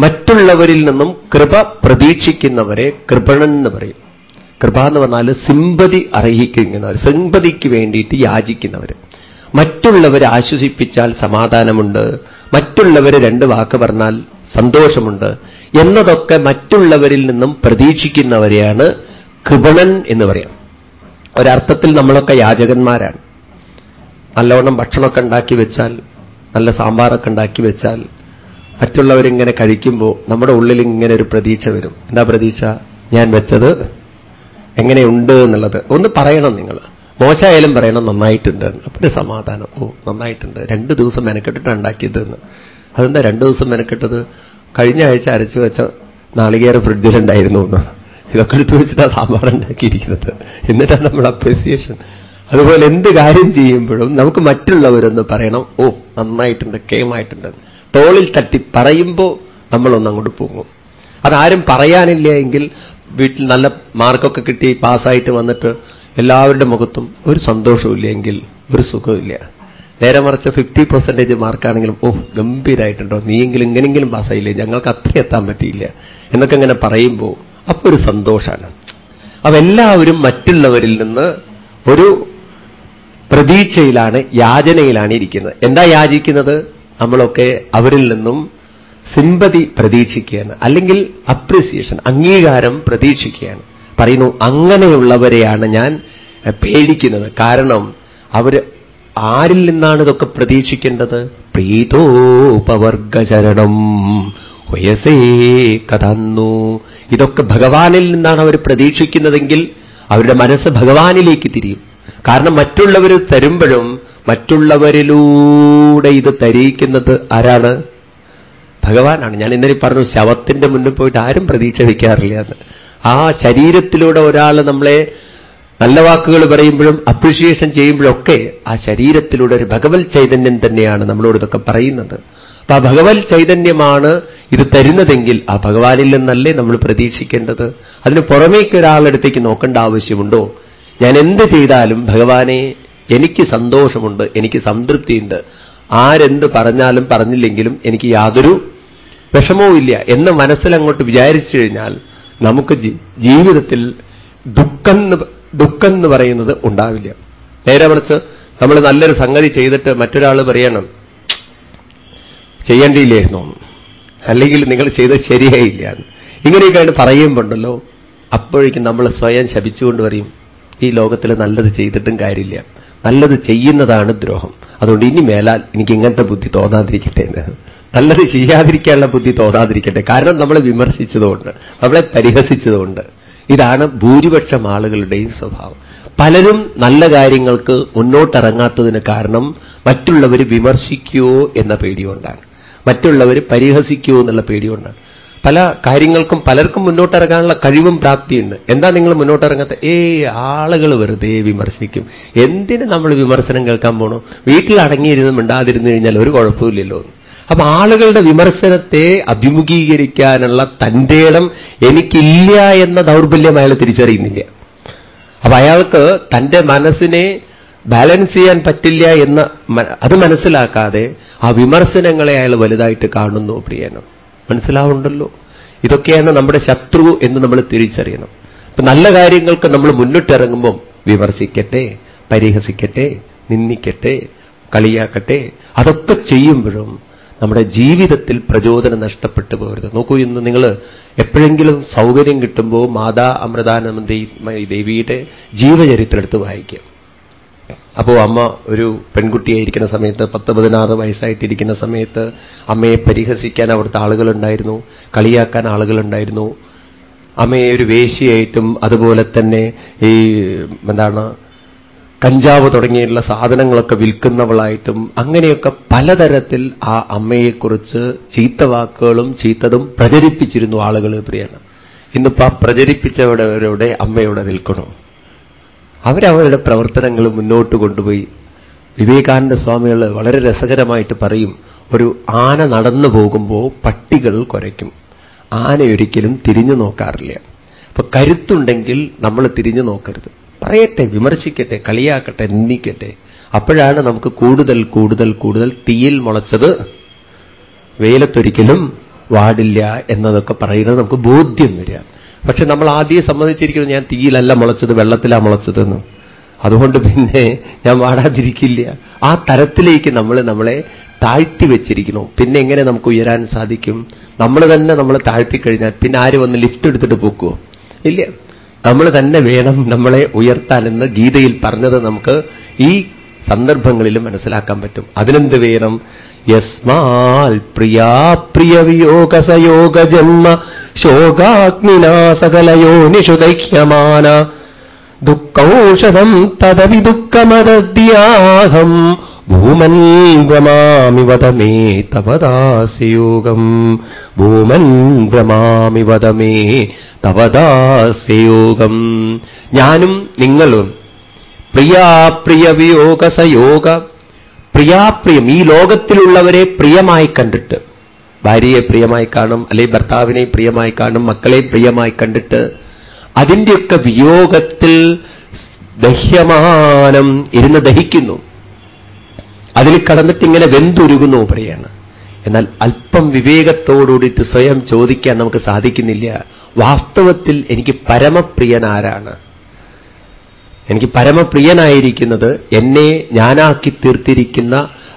മറ്റുള്ളവരിൽ നിന്നും കൃപ പ്രതീക്ഷിക്കുന്നവരെ കൃപണൻ എന്ന് പറയും. കൃപ എന്ന് പറഞ്ഞാൽ സിമ്പതി അർഹിക്കുന്നവർ സിമ്പതിക്ക് വേണ്ടിയിട്ട് യാചിക്കുന്നവർ മറ്റുള്ളവരെ ആശ്വസിപ്പിച്ചാൽ സമാധാനമുണ്ട്. മറ്റുള്ളവരെ രണ്ട് വാക്ക് പറഞ്ഞാൽ സന്തോഷമുണ്ട്. എന്നതൊക്കെ മറ്റുള്ളവരിൽ നിന്നും പ്രതീക്ഷിക്കുന്നവരെയാണ് കൃപണൻ എന്ന് പറയാം. ഒരർത്ഥത്തിൽ നമ്മളൊക്കെ യാചകന്മാരാണ്. നല്ലവണ്ണം ഭക്ഷണമൊക്കെ ഉണ്ടാക്കി വെച്ചാൽ നല്ല സാമ്പാറൊക്കെ ഉണ്ടാക്കി വെച്ചാൽ മറ്റുള്ളവരിങ്ങനെ കഴിക്കുമ്പോൾ നമ്മുടെ ഉള്ളിൽ ഇങ്ങനെ ഒരു പ്രതീക്ഷ വരും. എന്താ പ്രതീക്ഷ? ഞാൻ വെച്ചത് എങ്ങനെയുണ്ട് എന്നുള്ളത്. ഒന്ന് പറയണം നിങ്ങൾ മോശമായാലും പറയണം നന്നായിട്ടുണ്ട്. അപ്പൊ സമാധാനം. ഓ നന്നായിട്ടുണ്ട്. രണ്ട് ദിവസം മെനക്കെട്ടിട്ടാണ് ഉണ്ടാക്കിയത് എന്ന് അതെന്താ രണ്ട് ദിവസം മെനക്കെട്ടത്? കഴിഞ്ഞ ആഴ്ച അരച്ചു വെച്ച നാളികേറെ ഫ്രിഡ്ജിലുണ്ടായിരുന്നു എന്ന്. ഇതൊക്കെ എടുത്തു വെച്ചിട്ടാണ് സാമ്പാർ ഉണ്ടാക്കിയിരിക്കുന്നത്. എന്നിട്ടാണ് നമ്മൾ അപ്രീസിയേഷൻ അതുപോലെ എന്ത് കാര്യം ചെയ്യുമ്പോഴും നമുക്ക് മറ്റുള്ളവരൊന്ന് പറയണം. ഓ നന്നായിട്ടുണ്ട് കേമായിട്ടുണ്ട്. തോളിൽ തട്ടി പറയുമ്പോൾ നമ്മളൊന്ന് അങ്ങോട്ട് പോകും. അതാരും പറയാനില്ല എങ്കിൽ വീട്ടിൽ നല്ല മാർക്കൊക്കെ കിട്ടി പാസ്സായിട്ട് വന്നിട്ട് എല്ലാവരുടെ മുഖത്തും ഒരു സന്തോഷമില്ലെങ്കിൽ ഒരു സുഖമില്ല നേരെ മറിച്ച് ഫിഫ്റ്റി പെർസെന്റേജ് മാർക്കാണെങ്കിലും ഓ ഗംഭീരമായിട്ടുണ്ടോ നീയെങ്കിലും ഇങ്ങനെങ്കിലും പാസ്സായില്ലേ? ഞങ്ങൾക്ക് അത്ര എത്താൻ പറ്റിയില്ല. എന്നൊക്കെ ഇങ്ങനെ പറയുമ്പോൾ അപ്പൊ ഒരു സന്തോഷമാണ് അപ്പൊ എല്ലാവരും മറ്റുള്ളവരിൽ നിന്ന് ഒരു പ്രതീക്ഷയിലാണ് യാചനയിലാണ് ഇരിക്കുന്നത്. എന്താ യാചിക്കുന്നത്? നമ്മളൊക്കെ അവരിൽ നിന്നും സിമ്പതി പ്രതീക്ഷിക്കുകയാണ്. അല്ലെങ്കിൽ അപ്രിസിയേഷൻ അംഗീകാരം പ്രതീക്ഷിക്കുകയാണ്. പറയുന്നു അങ്ങനെയുള്ളവരെയാണ് ഞാൻ പേടിക്കുന്നത്. കാരണം അവർ ആരിൽ നിന്നാണ് ഇതൊക്കെ പ്രതീക്ഷിക്കേണ്ടത്? പ്രീതോപവർഗചരണം. വയസേ കഥന്നു. ഇതൊക്കെ ഭഗവാനിൽ നിന്നാണ് അവർ പ്രതീക്ഷിക്കുന്നതെങ്കിൽ അവരുടെ മനസ്സ് ഭഗവാനിലേക്ക് തിരിയും. കാരണം മറ്റുള്ളവർ തരുമ്പോഴും മറ്റുള്ളവരിലൂടെ ഇത് തരിയിക്കുന്നത് ആരാണ്? ഭഗവാനാണ്. ഞാൻ ഇന്നലെ പറഞ്ഞു ശവത്തിന്റെ മുന്നിൽ പോയിട്ട് ആരും പ്രതീക്ഷ വയ്ക്കാറില്ല എന്ന്. ആ ശരീരത്തിലൂടെ ഒരാൾ നമ്മളെ നല്ല വാക്കുകൾ പറയുമ്പോഴും അപ്രിഷിയേഷൻ ചെയ്യുമ്പോഴൊക്കെ ആ ശരീരത്തിലൂടെ ഒരു ഭഗവത് ചൈതന്യം തന്നെയാണ് നമ്മളോട് ഇതൊക്കെ പറയുന്നത്. അപ്പൊ ആ ഭഗവത് ചൈതന്യമാണ് ഇത് തരുന്നതെങ്കിൽ ആ ഭഗവാനിൽ നിന്നല്ലേ നമ്മൾ പ്രതീക്ഷിക്കേണ്ടത്. അതിന് പുറമേക്ക് ഒരാളെടുത്തേക്ക് നോക്കേണ്ട ആവശ്യമുണ്ടോ? ഞാൻ എന്ത് ചെയ്താലും ഭഗവാനെ എനിക്ക് സന്തോഷമുണ്ട് എനിക്ക് സംതൃപ്തിയുണ്ട്. ആരെന്ത് പറഞ്ഞാലും പറഞ്ഞില്ലെങ്കിലും എനിക്ക് യാതൊരു വിഷമവും ഇല്ല എന്ന് മനസ്സിലങ്ങോട്ട് വിചാരിച്ചു കഴിഞ്ഞാൽ നമുക്ക് ജീവിതത്തിൽ ദുഃഖം ദുഃഖം എന്ന് പറയുന്നത് ഉണ്ടാവില്ല. നേരെ മറിച്ച് നമ്മൾ നല്ലൊരു സംഗതി ചെയ്തിട്ട് മറ്റൊരാൾ പറയണം ചെയ്യേണ്ടിയില്ലായിരുന്നു? അല്ലെങ്കിൽ നിങ്ങൾ ചെയ്തത് ശരിയായില്ല. ഇങ്ങനെയൊക്കെയാണ് പറയുമ്പോണ്ടല്ലോ അപ്പോഴേക്കും നമ്മൾ സ്വയം ശപിച്ചുകൊണ്ട് പറയും ഈ ലോകത്തിൽ നല്ലത് ചെയ്തിട്ടും കാര്യമില്ല. നല്ലത് ചെയ്യുന്നതാണ് ദ്രോഹം. അതുകൊണ്ട് ഇനി മേലാൽ എനിക്ക് ഇങ്ങനത്തെ ബുദ്ധി തോന്നാതിരിക്കട്ടെ നല്ലത് ചെയ്യാതിരിക്കാനുള്ള ബുദ്ധി തോന്നാതിരിക്കട്ടെ. കാരണം നമ്മളെ വിമർശിച്ചതുകൊണ്ട് നമ്മളെ പരിഹസിച്ചതുകൊണ്ട്. ഇതാണ് ഭൂരിപക്ഷം ആളുകളുടെയും സ്വഭാവം. പലരും നല്ല കാര്യങ്ങൾക്ക് മുന്നോട്ടിറങ്ങാത്തതിന് കാരണം മറ്റുള്ളവർ വിമർശിക്കുമോ എന്ന പേടികൊണ്ടാണ് മറ്റുള്ളവർ പരിഹസിക്കുമോ എന്നുള്ള പേടികൊണ്ടാണ് പല കാര്യങ്ങൾക്കും പലർക്കും മുന്നോട്ടിറങ്ങാനുള്ള കഴിവും പ്രാപ്തിയുണ്ട്. എന്താ നിങ്ങൾ മുന്നോട്ടിറങ്ങാത്ത? ഏ ആളുകൾ വെറുതെ വിമർശിക്കും. എന്തിന് നമ്മൾ വിമർശനം കേൾക്കാൻ പോണോ? വീട്ടിൽ അടങ്ങിയിരുന്ന് മിണ്ടാതിരുന്നു കഴിഞ്ഞാൽ ഒരു കുഴപ്പമില്ലല്ലോ. അപ്പൊ ആളുകളുടെ വിമർശനത്തെ അഭിമുഖീകരിക്കാനുള്ള ഇടം എനിക്കില്ല എന്ന ദൗർബല്യം അയാൾ തിരിച്ചറിയുന്നില്ല. അപ്പൊ അയാൾക്ക് തന്റെ മനസ്സിനെ ബാലൻസ് ചെയ്യാൻ പറ്റില്ല എന്ന് അത് മനസ്സിലാക്കാതെ ആ വിമർശനങ്ങളെ അയാൾ വലുതായിട്ട് കാണുന്നു പ്രിയനും. മനസ്സിലാവുണ്ടല്ലോ ഇതൊക്കെയാണ് നമ്മുടെ ശത്രു എന്ന് നമ്മൾ തിരിച്ചറിയണം. അപ്പൊ നല്ല കാര്യങ്ങൾക്ക് നമ്മൾ മുന്നിട്ടിറങ്ങുമ്പം വിമർശിക്കട്ടെ പരിഹസിക്കട്ടെ നിന്ദിക്കട്ടെ കളിയാക്കട്ടെ അതൊക്കെ ചെയ്യുമ്പോഴും നമ്മുടെ ജീവിതത്തിൽ പ്രചോദനം നഷ്ടപ്പെട്ടു പോകരുത്. നോക്കൂ ഇന്ന് നിങ്ങൾ എപ്പോഴെങ്കിലും സൗകര്യം കിട്ടുമ്പോൾ മാതാ അമൃതാനന്ദ ദേവിയുടെ ജീവചരിത്രം എടുത്ത് വായിക്കുക. അപ്പോൾ അമ്മ ഒരു പെൺകുട്ടിയായിരിക്കുന്ന സമയത്ത് പത്ത് പതിനാറ് വയസ്സായിട്ടിരിക്കുന്ന സമയത്ത് അമ്മയെ പരിഹസിക്കാൻ അവിടുത്തെ ആളുകളുണ്ടായിരുന്നു കളിയാക്കാൻ ആളുകളുണ്ടായിരുന്നു. അമ്മയെ ഒരു വേശിയായിട്ടും അതുപോലെ തന്നെ ഈ എന്താണ് കഞ്ചാവ് തുടങ്ങിയിട്ടുള്ള സാധനങ്ങളൊക്കെ വിൽക്കുന്നവളായിട്ടും അങ്ങനെയൊക്കെ പലതരത്തിൽ ആ അമ്മയെക്കുറിച്ച് ചീത്ത വാക്കുകളും ചീത്തതും പ്രചരിപ്പിച്ചിരുന്നു ആളുകൾ പ്രിയാണ് ഇന്നിപ്പോ ആ പ്രചരിപ്പിച്ചവരുടെ അമ്മയോടെ നിൽക്കണോ? അവരവരുടെ പ്രവർത്തനങ്ങൾ മുന്നോട്ട് കൊണ്ടുപോയി. വിവേകാനന്ദ സ്വാമികൾ വളരെ രസകരമായിട്ട് പറയും ഒരു ആന നടന്നു പോകുമ്പോൾ പട്ടികൾ കുരയ്ക്കും. ആനയൊരിക്കലും തിരിഞ്ഞു നോക്കാറില്ല. അപ്പൊ കരുത്തുണ്ടെങ്കിൽ നമ്മൾ തിരിഞ്ഞു നോക്കരുത്. പറയട്ടെ വിമർശിക്കട്ടെ കളിയാക്കട്ടെ നിന്ദിക്കട്ടെ. അപ്പോഴാണ് നമുക്ക് കൂടുതൽ കൂടുതൽ കൂടുതൽ തീയിൽ മുളച്ചത്. വെയിലത്തൊരിക്കലും വാടില്ല എന്നതൊക്കെ പറയുന്നത് നമുക്ക് ബോധ്യം വരിക. പക്ഷെ നമ്മൾ ആദ്യം സംബന്ധിച്ചിരിക്കുന്നു ഞാൻ തീയിലല്ല മുളച്ചത് വെള്ളത്തിലാ മുളച്ചതെന്ന്. അതുകൊണ്ട് പിന്നെ ഞാൻ വാടാതിരിക്കില്ല. ആ തരത്തിലേക്ക് നമ്മൾ നമ്മളെ താഴ്ത്തി വെച്ചിരിക്കുന്നു. പിന്നെ എങ്ങനെ നമുക്ക് ഉയരാൻ സാധിക്കും? നമ്മൾ തന്നെ നമ്മൾ താഴ്ത്തിക്കഴിഞ്ഞാൽ പിന്നെ ആര് വന്ന് ലിഫ്റ്റ് എടുത്തിട്ട് പോക്കുവോ? ഇല്ല. നമ്മൾ തന്നെ വേണം നമ്മളെ ഉയർത്താനെന്ന് ഗീതയിൽ പറഞ്ഞത് നമുക്ക് ഈ സന്ദർഭങ്ങളിൽ മനസ്സിലാക്കാൻ പറ്റും. അതിനെന്ത് വേണം? യസ്മാൽ പ്രിയാ പ്രിയവിയോഗ വിയോഗസയോഗ ജന്മ ശോകാഗ്നിനാ സകലയോ ദൈഹ്യമാന. ദുഃഖൌഷധം തദവി ദുഃഖമദ്യാഹം ഭൂമൻ ഭ്രമാമി വദമേ തവദാസ്യയോഗം ഭൂമൻ ഭ്രമാമി വദമേ തവദാസ്യയോഗം ഞാനും നിങ്ങളും പ്രിയാപ്രിയ വിയോഗസയോഗ പ്രിയാപ്രിയം ഈ ലോകത്തിലുള്ളവരെ പ്രിയമായി കണ്ടിട്ട് ഭാര്യയെ പ്രിയമായി കാണും അല്ലെങ്കിൽ ഭർത്താവിനെ പ്രിയമായി കാണും മക്കളെ പ്രിയമായി കണ്ടിട്ട് അതിന്റെയൊക്കെ വിയോഗത്തിൽ ദഹ്യമാനം ഇരുന്ന് ദഹിക്കുന്നു. അതിൽ കടന്നിട്ട് ഇങ്ങനെ വെന്തുരുകുന്നു പറയാണ്. എന്നാൽ അല്പം വിവേകത്തോടുകൂടിയിട്ട് സ്വയം ചോദിക്കാൻ നമുക്ക് സാധിക്കുന്നില്ല. വാസ്തവത്തിൽ എനിക്ക് പരമപ്രിയൻ ആരാണ് എനിക്ക് പരമപ്രിയനായിരിക്കുന്നത് എന്നെ ഞാനാക്കി തീർത്തിരിക്കുന്ന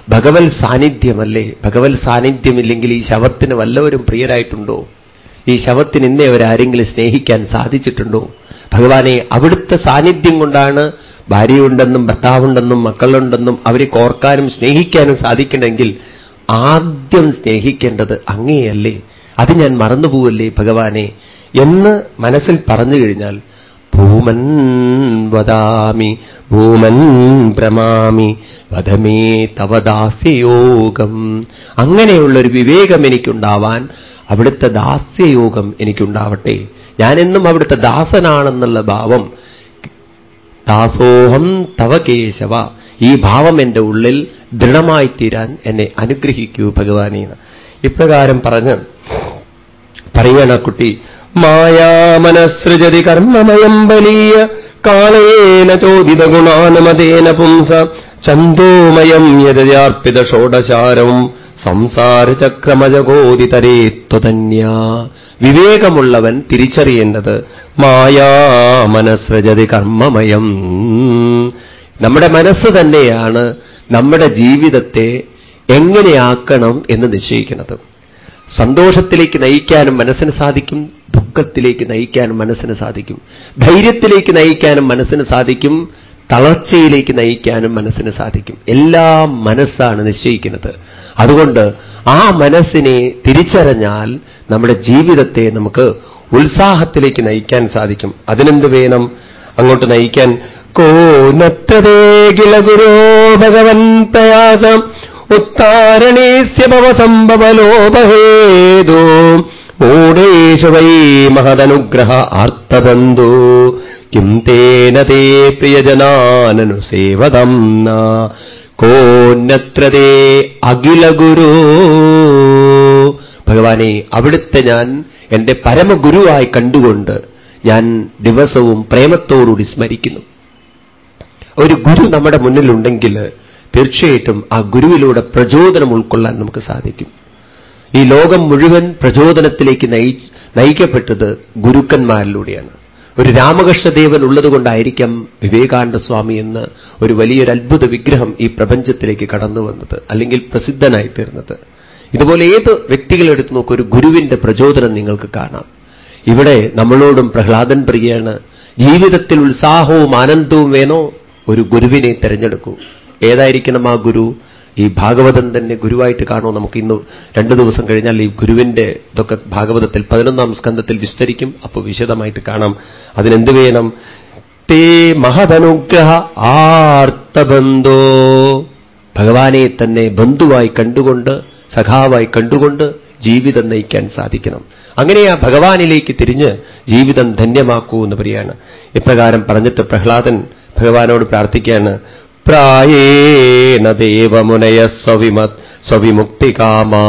ഭഗവൽ സാന്നിധ്യമല്ലേ? ഭഗവൽ സാന്നിധ്യമില്ലെങ്കിൽ ഈ ശവത്തിന് വല്ലവരും പ്രിയരായിട്ടുണ്ടോ? ഈ ശവത്തിന് ഇന്നേ അവരാരെങ്കിലും സ്നേഹിക്കാൻ സാധിച്ചിട്ടുണ്ടോ? ഭഗവാനെ അവിടുത്തെ സാന്നിധ്യം കൊണ്ടാണ് ഭാര്യയുണ്ടെന്നും ഭർത്താവുണ്ടെന്നും മക്കളുണ്ടെന്നും അവരെ കോർക്കാനും സ്നേഹിക്കാനും സാധിക്കണമെങ്കിൽ ആദ്യം സ്നേഹിക്കേണ്ടത് അങ്ങേയല്ലേ? അത് ഞാൻ മറന്നുപോവല്ലേ ഭഗവാനെ? എന്ന് മനസ്സിൽ പറഞ്ഞു കഴിഞ്ഞാൽ ഭൂമൻ വദാമി ഭൂമൻ ഭ്രമാമി വധമേ തവദാസ്യയോഗം അങ്ങനെയുള്ളൊരു വിവേകം എനിക്കുണ്ടാവാൻ അവിടുത്തെ ദാസ്യയോഗം എനിക്കുണ്ടാവട്ടെ. ഞാനെന്നും അവിടുത്തെ ദാസനാണെന്നുള്ള ഭാവം ദാസോഹം തവ കേശവ. ഈ ഭാവം എന്റെ ഉള്ളിൽ ദൃഢമായി തീരാൻ എന്നെ അനുഗ്രഹിക്കൂ ഭഗവാനീന്ന് ഇപ്രകാരം പറഞ്ഞ് പറയണ കുട്ടി മായാമനസൃജതി കർമ്മമയം ബലീയ. കാളേന ചോദിത ഗുണാനുമതേന പുംസ. ചന്തോമയം യജയാർപ്പിത ഷോഡശാരം സംസാരചക്രമജഗോതിതരേത്വതന്യ വിവേകമുള്ളവൻ തിരിച്ചറിയേണ്ടത് മായാമനസൃജതി കർമ്മമയം. നമ്മുടെ മനസ്സ് തന്നെയാണ് നമ്മുടെ ജീവിതത്തെ എങ്ങനെയാക്കണം എന്ന് നിശ്ചയിക്കുന്നത്. സന്തോഷത്തിലേക്ക് നയിക്കാനും മനസ്സിന് സാധിക്കും ദുഃഖത്തിലേക്ക് നയിക്കാനും മനസ്സിന് സാധിക്കും. ധൈര്യത്തിലേക്ക് നയിക്കാനും മനസ്സിന് സാധിക്കും തളർച്ചയിലേക്ക് നയിക്കാനും മനസ്സിന് സാധിക്കും. എല്ലാം മനസ്സാണ് നിശ്ചയിക്കുന്നത്. അതുകൊണ്ട് ആ മനസ്സിനെ തിരിച്ചറിഞ്ഞാൽ നമ്മുടെ ജീവിതത്തെ നമുക്ക് ഉത്സാഹത്തിലേക്ക് നയിക്കാൻ സാധിക്കും. അതിനെന്ത് വേണം? അങ്ങോട്ട് നയിക്കാൻ കോനത്തതേ ഗിളഗുരോ ഭഗവൻ പ്രയാസം ഉത്താരണേസ്യ ഭവസംഭവലോപഹേതോ മൂഢേഷു വൈ മഹദനുഗ്രഹ ആർത്തബന്ധു കിം തേന തേ കോന്നത്ര തേ അഖിലഗുരു. ഭഗവാനെ അവിടുത്തെ ഞാൻ എന്റെ പരമഗുരുവായി കണ്ടുകൊണ്ട് ഞാൻ ദിവസവും പ്രേമത്തോടുകൂടി സ്മരിക്കുന്നു. ഒരു ഗുരു നമ്മുടെ മുന്നിലുണ്ടെങ്കിൽ തീർച്ചയായിട്ടും ആ ഗുരുവിലൂടെ പ്രചോദനം ഉൾക്കൊള്ളാൻ നമുക്ക് സാധിക്കും. ഈ ലോകം മുഴുവൻ പ്രചോദനത്തിലേക്ക് നയി നയിക്കപ്പെട്ടത് ഗുരുക്കന്മാരിലൂടെയാണ്. ഒരു രാമകൃഷ്ണദേവൻ ഉള്ളതുകൊണ്ടായിരിക്കാം വിവേകാനന്ദ സ്വാമി എന്ന് ഒരു വലിയൊരു അത്ഭുത വിഗ്രഹം ഈ പ്രപഞ്ചത്തിലേക്ക് കടന്നു വന്നത് അല്ലെങ്കിൽ പ്രസിദ്ധനായി തീർന്നത്. ഇതുപോലെ ഏത് വ്യക്തികളെടുത്ത് നോക്കും ഒരു ഗുരുവിന്റെ പ്രചോദനം നിങ്ങൾക്ക് കാണാം. ഇവിടെ നമ്മളോടും പ്രഹ്ലാദൻ പ്രിയാണ് ജീവിതത്തിൽ ഉത്സാഹവും ആനന്ദവും വേണോ? ഒരു ഗുരുവിനെ തിരഞ്ഞെടുക്കൂ. ഏതായിരിക്കണം ആ ഗുരു? ഈ ഭാഗവതം തന്നെ ഗുരുവായിട്ട് കാണുമോ? നമുക്ക് ഇന്ന് രണ്ടു ദിവസം കഴിഞ്ഞാൽ ഈ ഗുരുവിന്റെ ഇതൊക്കെ ഭാഗവതത്തിൽ പതിനൊന്നാം സ്കന്ധത്തിൽ വിസ്തരിക്കും. അപ്പോൾ വിശദമായിട്ട് കാണാം. അതിനെന്ത് വേണം? തേ മഹദനുഗ്രഹ ആർത്തബന്ധോ. ഭഗവാനെ തന്നെ ബന്ധുവായി കണ്ടുകൊണ്ട് സഖാവായി കണ്ടുകൊണ്ട് ജീവിതം നയിക്കാൻ സാധിക്കണം. അങ്ങനെ ആ ഭഗവാനിലേക്ക് തിരിഞ്ഞ് ജീവിതം ധന്യമാക്കൂ എന്ന് പറയാണ്. ഇപ്രകാരം പറഞ്ഞിട്ട് പ്രഹ്ലാദൻ ഭഗവാനോട് പ്രാർത്ഥിക്കുകയാണ്. പ്രായേണ ദേവമുനയ സ്വവിമത് സ്വവിമുക്തികാമാ.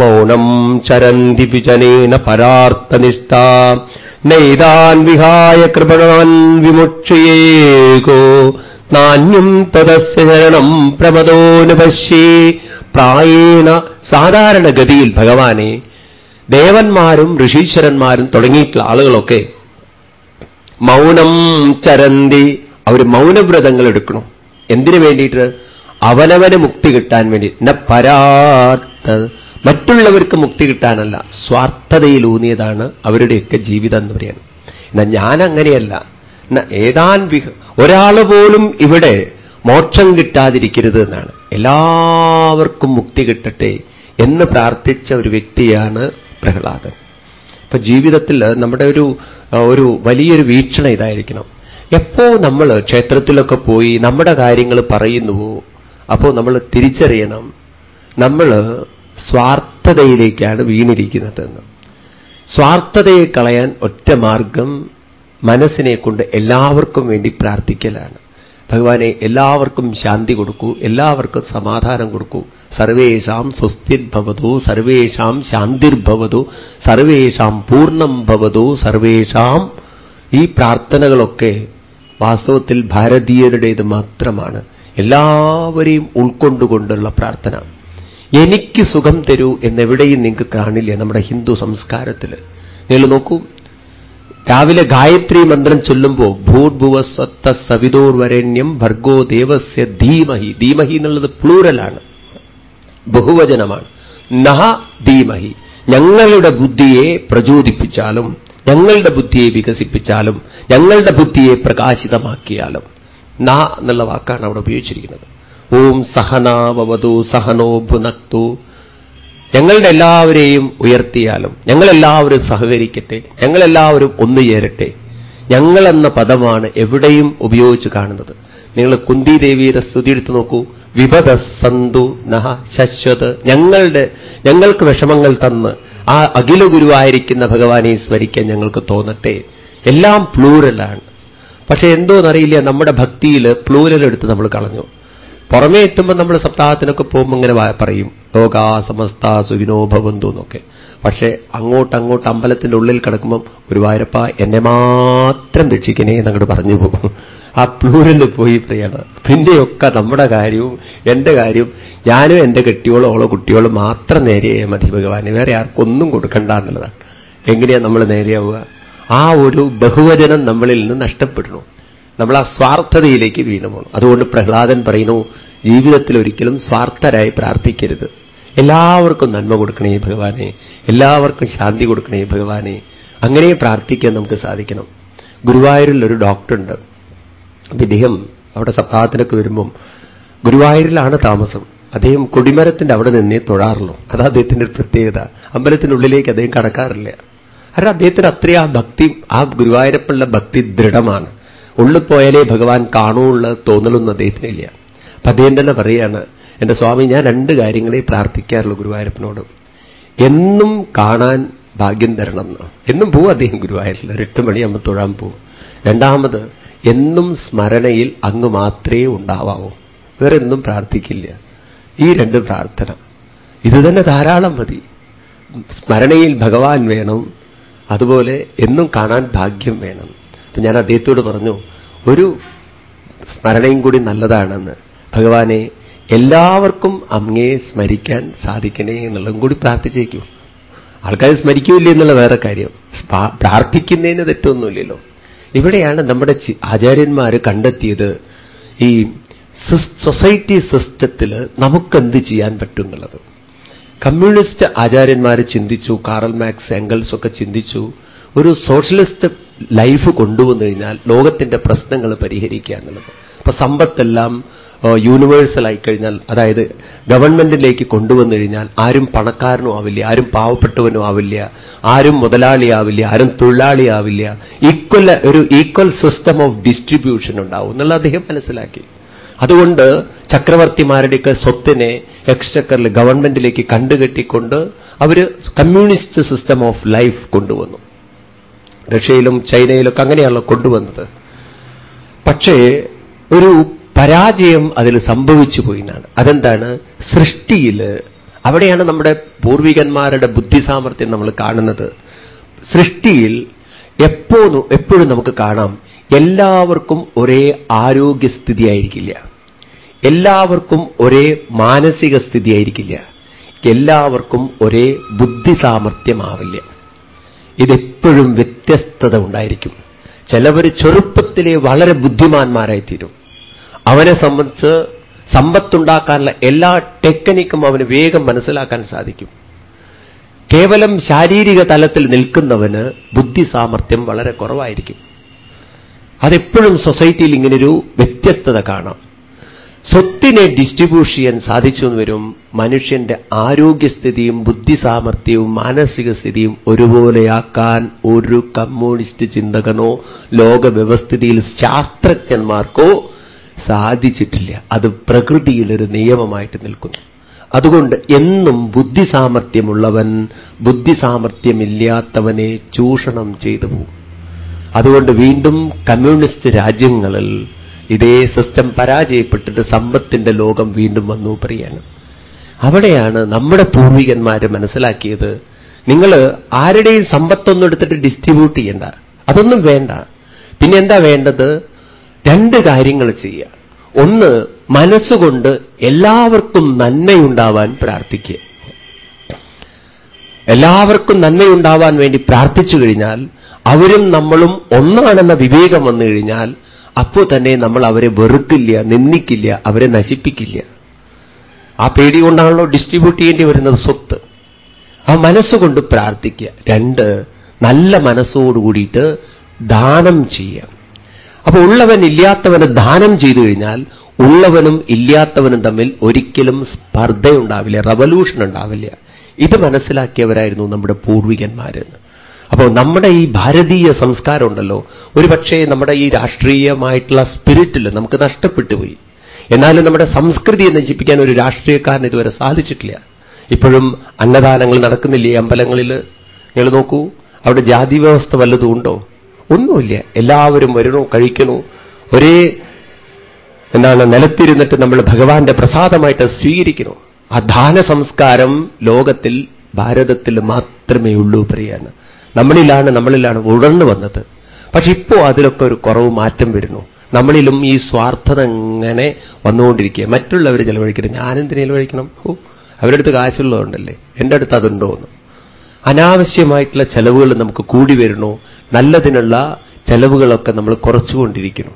മൗനം ചരന്തി വിജനേന പരാർത്ഥനിഷ്ഠ. നൈതാൻ വിഹായ കൃപണവൻ വിമുക്ഷയേകോ. നാന്യം തദസ്യ ശരണം പ്രമദോനുപശ്യേ. പ്രായേണ സാധാരണഗതിയിൽ ഭഗവാനെ ദേവന്മാരും ഋഷീശ്വരന്മാരും തുടങ്ങിയിട്ടുള്ള ആളുകളൊക്കെ മൗനം ചരന്തി അവർ മൗനവ്രതങ്ങൾ എടുക്കണം. എന്തിനു വേണ്ടിയിട്ട്? അവനവന് മുക്തി കിട്ടാൻ വേണ്ടി. ന പരാർത്ഥ. മറ്റുള്ളവർക്ക് മുക്തി കിട്ടാനല്ല. സ്വാർത്ഥതയിലൂന്നിയതാണ് അവരുടെയൊക്കെ ജീവിതം എന്ന് പറയുന്നത്. എന്നാൽ ഞാൻ അങ്ങനെയല്ല ഏതാൻ വിഹ ഒരാൾ പോലും ഇവിടെ മോക്ഷം കിട്ടാതിരിക്കരുത് എന്നാണ്. എല്ലാവർക്കും മുക്തി കിട്ടട്ടെ എന്ന് പ്രാർത്ഥിച്ച ഒരു വ്യക്തിയാണ് പ്രഹ്ലാദൻ. അപ്പൊ ജീവിതത്തിൽ നമ്മുടെ ഒരു ഒരു വലിയൊരു വീക്ഷണം ഇതായിരിക്കണം. എപ്പോ നമ്മൾ ക്ഷേത്രത്തിലൊക്കെ പോയി നമ്മുടെ കാര്യങ്ങൾ പറയുന്നുവോ അപ്പോൾ നമ്മൾ തിരിച്ചറിയണം. നമ്മൾ സ്വാർത്ഥതയിലേക്കാണ് വീണിരിക്കുന്നതെന്ന്. സ്വാർത്ഥതയെ കളയാൻ ഒറ്റ മാർഗം മനസ്സിനെ കൊണ്ട് എല്ലാവർക്കും വേണ്ടി പ്രാർത്ഥിക്കലാണ്. ഭഗവാനെ എല്ലാവർക്കും ശാന്തി കൊടുക്കൂ എല്ലാവർക്കും സമാധാനം കൊടുക്കൂ. സർവേഷാം സ്വസ്തിർഭവതു സർവേഷാം ശാന്തിർഭവതു സർവേഷാം പൂർണം ഭവതു സർവേഷാം ഈ പ്രാർത്ഥനകളൊക്കെ വാസ്തവത്തിൽ ഭാരതീയരുടേത് മാത്രമാണ്. എല്ലാവരെയും ഉൾക്കൊണ്ടുകൊണ്ടുള്ള പ്രാർത്ഥന. എനിക്ക് സുഖം തരൂ എന്നെവിടെയും നിങ്ങൾക്ക് കാണില്ല നമ്മുടെ ഹിന്ദു സംസ്കാരത്തിൽ. നിങ്ങൾ നോക്കൂ. രാവിലെ ഗായത്രി മന്ത്രം ചൊല്ലുമ്പോൾ ഭൂർഭുവസ്വത്ത സവിതോർവരണ്യം ഭർഗോ ദേവസ്യ ധീമഹി. ധീമഹി എന്നുള്ളത് പ്ലൂരലാണ് ബഹുവചനമാണ്. നഹ ധീമഹി. ഞങ്ങളുടെ ബുദ്ധിയെ പ്രചോദിപ്പിച്ചാലും ഞങ്ങളുടെ ബുദ്ധിയെ വികസിപ്പിച്ചാലും ഞങ്ങളുടെ ബുദ്ധിയെ പ്രകാശിതമാക്കിയാലും. ന എന്നുള്ള വാക്കാണ് അവിടെ ഉപയോഗിച്ചിരിക്കുന്നത്. ഓം സഹനാവതു സഹനോ ഭുനക്തു. ഞങ്ങളുടെ എല്ലാവരെയും ഉയർത്തിയാലും ഞങ്ങളെല്ലാവരും സഹകരിക്കട്ടെ ഞങ്ങളെല്ലാവരും ഒന്നു ചേരട്ടെ. ഞങ്ങളെന്ന പദമാണ് എവിടെയും ഉപയോഗിച്ച് കാണുന്നത്. നിങ്ങൾ കുന്തിദേവിയുടെ സ്തുതി എടുത്തു നോക്കൂ. വിപദ സന്തു നഹ ശശ്വത്. ഞങ്ങളുടെ ഞങ്ങൾക്ക് വിഷമങ്ങൾ തന്ന് ആ അഖില ഗുരുവായിരിക്കുന്ന ഭഗവാനെ സ്മരിക്കാൻ ഞങ്ങൾക്ക് തോന്നട്ടെ. എല്ലാം പ്ലൂരലാണ് പക്ഷെ എന്തോന്നറിയില്ല നമ്മുടെ ഭക്തിയിൽ പ്ലൂരൽ എടുത്ത് നമ്മൾ കളഞ്ഞു. പുറമേ എത്തുമ്പോൾ നമ്മൾ സപ്താഹത്തിനൊക്കെ പോകുമ്പോൾ ഇങ്ങനെ പറയും ലോകാ സമസ്ത സുഖിനോ ഭവന്തു എന്നൊക്കെ. പക്ഷേ അങ്ങോട്ട് അങ്ങോട്ട് അമ്പലത്തിന്റെ ഉള്ളിൽ കിടക്കുമ്പം ഗുരുവായൂരപ്പ എന്നെ മാത്രം രക്ഷിക്കണേ എന്നങ്ങോട്ട് പറഞ്ഞു പോകും. ആ പ്ലൂരിൽ പോയി പ്രിയാണ് പിന്നെയൊക്കെ നമ്മുടെ കാര്യവും എന്റെ കാര്യവും. ഞാനും എന്റെ കെട്ടിയോളോ ഓളോ കുട്ടിയോളോ മാത്രം നേരെയായ മതി ഭഗവാന്. വേറെ ആർക്കൊന്നും കൊടുക്കണ്ട എന്നുള്ളതാണ്. എങ്ങനെയാ നമ്മൾ നേരെയാവുക? ആ ഒരു ബഹുവചനം നമ്മളിൽ നിന്ന് നഷ്ടപ്പെടുന്നു. നമ്മൾ ആ സ്വാർത്ഥതയിലേക്ക് വീണു പോകണം അതുകൊണ്ട് പ്രഹ്ലാദൻ പറയുന്നു ജീവിതത്തിൽ ഒരിക്കലും സ്വാർത്ഥരായി പ്രാർത്ഥിക്കരുത്. എല്ലാവർക്കും നന്മ കൊടുക്കണേ ഭഗവാനെ. എല്ലാവർക്കും ശാന്തി കൊടുക്കണേ ഭഗവാനെ. അങ്ങനെ പ്രാർത്ഥിക്കാൻ നമുക്ക് സാധിക്കണം. ഗുരുവായൂരിൽ ഒരു ഡോക്ടറുണ്ട് ഇദ്ദേഹം അവിടെ സപ്താഹത്തിനൊക്കെ വരുമ്പം ഗുരുവായൂരിലാണ് താമസം. അദ്ദേഹം കൊടിമരത്തിന്റെ അവിടെ നിന്നേ തൊഴാറുള്ളൂ. അത് അദ്ദേഹത്തിന്റെ ഒരു പ്രത്യേകത. അമ്പലത്തിനുള്ളിലേക്ക് അദ്ദേഹം കടക്കാറില്ല. കാരണം അദ്ദേഹത്തിന് അത്രയും ആ ഭക്തി ആ ഗുരുവായൂരപ്പുള്ള ഭക്തി ദൃഢമാണ്. ഉള്ളിൽ പോയാലേ ഭഗവാൻ കാണുള്ള തോന്നലൊന്നും അദ്ദേഹത്തിനില്ല. അപ്പൊ അദ്ദേഹം തന്നെ പറയാണ് എന്റെ സ്വാമി ഞാൻ രണ്ട് കാര്യങ്ങളെ പ്രാർത്ഥിക്കാറുള്ളൂ ഗുരുവായൂരപ്പനോട്. എന്നും കാണാൻ ഭാഗ്യം തരണം എന്ന് എന്നും പോവും അദ്ദേഹം ഗുരുവായൂരിൽ. ഒരു എട്ട് മണിയാകുമ്പോൾ തൊഴാൻ പോവും. രണ്ടാമത് എന്നും സ്മരണയിൽ അങ്ങ് മാത്രമേ ഉണ്ടാവാവൂ. വേറെ ഒന്നും പ്രാർത്ഥിക്കില്ല. ഈ രണ്ട് പ്രാർത്ഥന. ഇത് തന്നെ ധാരാളം മതി. സ്മരണയിൽ ഭഗവാൻ വേണം. അതുപോലെ എന്നും കാണാൻ ഭാഗ്യം വേണം. അപ്പൊ ഞാൻ അദ്ദേഹത്തോട് പറഞ്ഞു ഒരു സ്മരണയും കൂടി നല്ലതാണെന്ന്. ഭഗവാനെ എല്ലാവർക്കും അങ്ങയെ സ്മരിക്കാൻ സാധിക്കണേ എന്നുള്ളതും കൂടി പ്രാർത്ഥിച്ചേക്കൂ. ആൾക്കാർ സ്മരിക്കൂല്ലേ എന്നുള്ള വേറെ കാര്യം. പ്രാർത്ഥിക്കുന്നതിന് തെറ്റൊന്നുമില്ലല്ലോ. ഇവിടെയാണ് നമ്മുടെ ആചാര്യന്മാർ കണ്ടെത്തിയത് ഈ സൊസൈറ്റി സിസ്റ്റത്തിൽ നമുക്കെന്ത് ചെയ്യാൻ പറ്റും എന്നുള്ളത് കമ്മ്യൂണിസ്റ്റ് ആചാര്യന്മാർ ചിന്തിച്ചു കാറൽ മാക്സ് എംഗൽസ് ഒക്കെ ചിന്തിച്ചു ഒരു സോഷ്യലിസ്റ്റ് ലൈഫ് കൊണ്ടുവന്നു കഴിഞ്ഞാൽ ലോകത്തിന്റെ പ്രശ്നങ്ങൾ പരിഹരിക്കുക എന്നുള്ളത്. അപ്പൊ സമ്പത്തെല്ലാം യൂണിവേഴ്സലായി കഴിഞ്ഞാൽ അതായത് ഗവൺമെന്റിലേക്ക് കൊണ്ടുവന്നു കഴിഞ്ഞാൽ ആരും പണക്കാരനും ആവില്ല ആരും പാവപ്പെട്ടവനും ആവില്ല ആരും മുതലാളിയാവില്ല ആരും തൊഴിലാളിയാവില്ല ഈക്വൽ ഒരു ഈക്വൽ സിസ്റ്റം ഓഫ് ഡിസ്ട്രിബ്യൂഷൻ ഉണ്ടാവും എന്നുള്ള അദ്ദേഹം മനസ്സിലാക്കി. അതുകൊണ്ട് ചക്രവർത്തിമാരുടെയൊക്കെ സ്വത്തിനെ എക്സ്ചക്കറിൽ ഗവൺമെന്റിലേക്ക് കണ്ടുകെട്ടിക്കൊണ്ട് അവർ കമ്മ്യൂണിസ്റ്റ് സിസ്റ്റം ഓഫ് ലൈഫ് കൊണ്ടുവന്നു. റഷ്യയിലും ചൈനയിലൊക്കെ അങ്ങനെയാണല്ലോ കൊണ്ടുവന്നത്. പക്ഷേ ഒരു പരാജയം അതിൽ സംഭവിച്ചു പോയി എന്നാണ് അതെന്താണ്? സൃഷ്ടിയിൽ അവിടെയാണ് നമ്മുടെ പൂർവികന്മാരുടെ ബുദ്ധിസാമർഥ്യം നമ്മൾ കാണുന്നത്. സൃഷ്ടിയിൽ എപ്പോഴും എപ്പോഴും നമുക്ക് കാണാം എല്ലാവർക്കും ഒരേ ആരോഗ്യസ്ഥിതി ആയിരിക്കില്ല എല്ലാവർക്കും ഒരേ മാനസിക സ്ഥിതി ആയിരിക്കില്ല എല്ലാവർക്കും ഒരേ ബുദ്ധിസാമർഥ്യമാവില്ല ഇതെപ്പോഴും വ്യത്യസ്തത ഉണ്ടായിരിക്കും. ചിലവർ ചെറുപ്പത്തിലെ വളരെ ബുദ്ധിമാന്മാരായിത്തീരും. അവനെ സംബന്ധിച്ച് സമ്പത്തുണ്ടാക്കാനുള്ള എല്ലാ ടെക്നിക്കും അവന് വേഗം മനസ്സിലാക്കാൻ സാധിക്കും. കേവലം ശാരീരിക തലത്തിൽ നിൽക്കുന്നവന് ബുദ്ധി സാമർഥ്യം വളരെ കുറവായിരിക്കും. അതെപ്പോഴും സൊസൈറ്റിയിൽ ഇങ്ങനൊരു വ്യത്യസ്തത കാണാം. സ്വത്തിനെ ഡിസ്ട്രിബ്യൂഷൻ ചെയ്യാൻ സാധിച്ചു എന്ന് വരും മനുഷ്യന്റെ ആരോഗ്യസ്ഥിതിയും ബുദ്ധിസാമർഥ്യവും മാനസിക സ്ഥിതിയും ഒരുപോലെയാക്കാൻ ഒരു കമ്മ്യൂണിസ്റ്റ് ചിന്തകനോ ലോക വ്യവസ്ഥിതിയിൽ ശാസ്ത്രജ്ഞന്മാർക്കോ സാധിച്ചിട്ടില്ല. അത് പ്രകൃതിയിലൊരു നിയമമായിട്ട് നിൽക്കുന്നു. അതുകൊണ്ട് എന്നും ബുദ്ധിസാമർഥ്യമുള്ളവൻ ബുദ്ധിസാമർഥ്യമില്ലാത്തവനെ ചൂഷണം ചെയ്തു പോകും. അതുകൊണ്ട് വീണ്ടും കമ്മ്യൂണിസ്റ്റ് രാജ്യങ്ങളിൽ ഇതേ സിസ്റ്റം പരാജയപ്പെട്ടിട്ട് സമ്പത്തിന്റെ ലോകം വീണ്ടും വന്നു പറയാണ് അവിടെയാണ് നമ്മുടെ പൂർവികന്മാർ മനസ്സിലാക്കിയത് നിങ്ങൾ ആരുടെയും സമ്പത്തൊന്നും എടുത്തിട്ട് ഡിസ്ട്രിബ്യൂട്ട് ചെയ്യണ്ട. അതൊന്നും വേണ്ട. പിന്നെ എന്താ വേണ്ടത്? രണ്ട് കാര്യങ്ങൾ ചെയ്യുക. ഒന്ന് മനസ്സുകൊണ്ട് എല്ലാവർക്കും നന്മയുണ്ടാവാൻ പ്രാർത്ഥിക്കുക. എല്ലാവർക്കും നന്മയുണ്ടാവാൻ വേണ്ടി പ്രാർത്ഥിച്ചു കഴിഞ്ഞാൽ അവരും നമ്മളും ഒന്നാണെന്ന വിവേകം വന്നു കഴിഞ്ഞാൽ അപ്പോൾ തന്നെ നമ്മൾ അവരെ വെറുക്കില്ല നിന്ദിക്കില്ല അവരെ നശിപ്പിക്കില്ല. ആ പേടി കൊണ്ടാണല്ലോ ഡിസ്ട്രിബ്യൂട്ട് ചെയ്യേണ്ടി വരുന്നത് സ്വത്ത്. ആ മനസ്സുകൊണ്ട് പ്രാർത്ഥിക്കുക. രണ്ട് നല്ല മനസ്സോടുകൂടിയിട്ട് ദാനം ചെയ്യുക. അപ്പൊ ഉള്ളവൻ ഇല്ലാത്തവന് ദാനം ചെയ്തു കഴിഞ്ഞാൽ ഉള്ളവനും ഇല്ലാത്തവനും തമ്മിൽ ഒരിക്കലും സ്പർദ്ധയുണ്ടാവില്ല റവല്യൂഷൻ ഉണ്ടാവില്ല. ഇത് മനസ്സിലാക്കിയവരായിരുന്നു നമ്മുടെ പൂർവികന്മാര്. അപ്പോൾ നമ്മുടെ ഈ ഭാരതീയ സംസ്കാരം ഉണ്ടല്ലോ ഒരുപക്ഷേ നമ്മുടെ ഈ രാഷ്ട്രീയമായിട്ടുള്ള സ്പിരിറ്റിൽ നമുക്ക് നഷ്ടപ്പെട്ടു പോയി എന്നാലും നമ്മുടെ സംസ്കൃതിയെ നശിപ്പിക്കാൻ ഒരു രാഷ്ട്രീയക്കാരന് ഇതുവരെ സാധിച്ചിട്ടില്ല. ഇപ്പോഴും അന്നദാനങ്ങൾ നടക്കുന്നില്ലേ അമ്പലങ്ങളിൽ നിങ്ങൾ നോക്കൂ അവിടെ ജാതി വ്യവസ്ഥ വല്ലതും ഉണ്ടോ? ഒന്നുമില്ല. എല്ലാവരും വരണു കഴിക്കണു ഒരേ എന്താണ് നിലത്തിരുന്നിട്ട് നമ്മൾ ഭഗവാന്റെ പ്രസാദമായിട്ട് സ്വീകരിക്കണു ആ ദാന സംസ്കാരം ലോകത്തിൽ ഭാരതത്തിൽ മാത്രമേ ഉള്ളൂ പറയാണ് നമ്മളിലാണ് നമ്മളിലാണ് ഉടർന്നു വന്നത്. പക്ഷെ ഇപ്പോ അതിലൊക്കെ ഒരു കുറവ് മാറ്റം വരുന്നു. നമ്മളിലും ഈ സ്വാർത്ഥത എങ്ങനെ വന്നുകൊണ്ടിരിക്കുക. മറ്റുള്ളവർ ചിലവഴിക്കണം ഞാനെന്തിനു ചെലവഴിക്കണം ഓ അവരടുത്ത് കാശുള്ളതുണ്ടല്ലേ എന്റെ അടുത്ത് അതുണ്ടോ എന്ന് അനാവശ്യമായിട്ടുള്ള ചെലവുകൾ നമുക്ക് കൂടി വരുന്നു. നല്ലതിനുള്ള ചെലവുകളൊക്കെ നമ്മൾ കുറച്ചുകൊണ്ടിരിക്കുന്നു.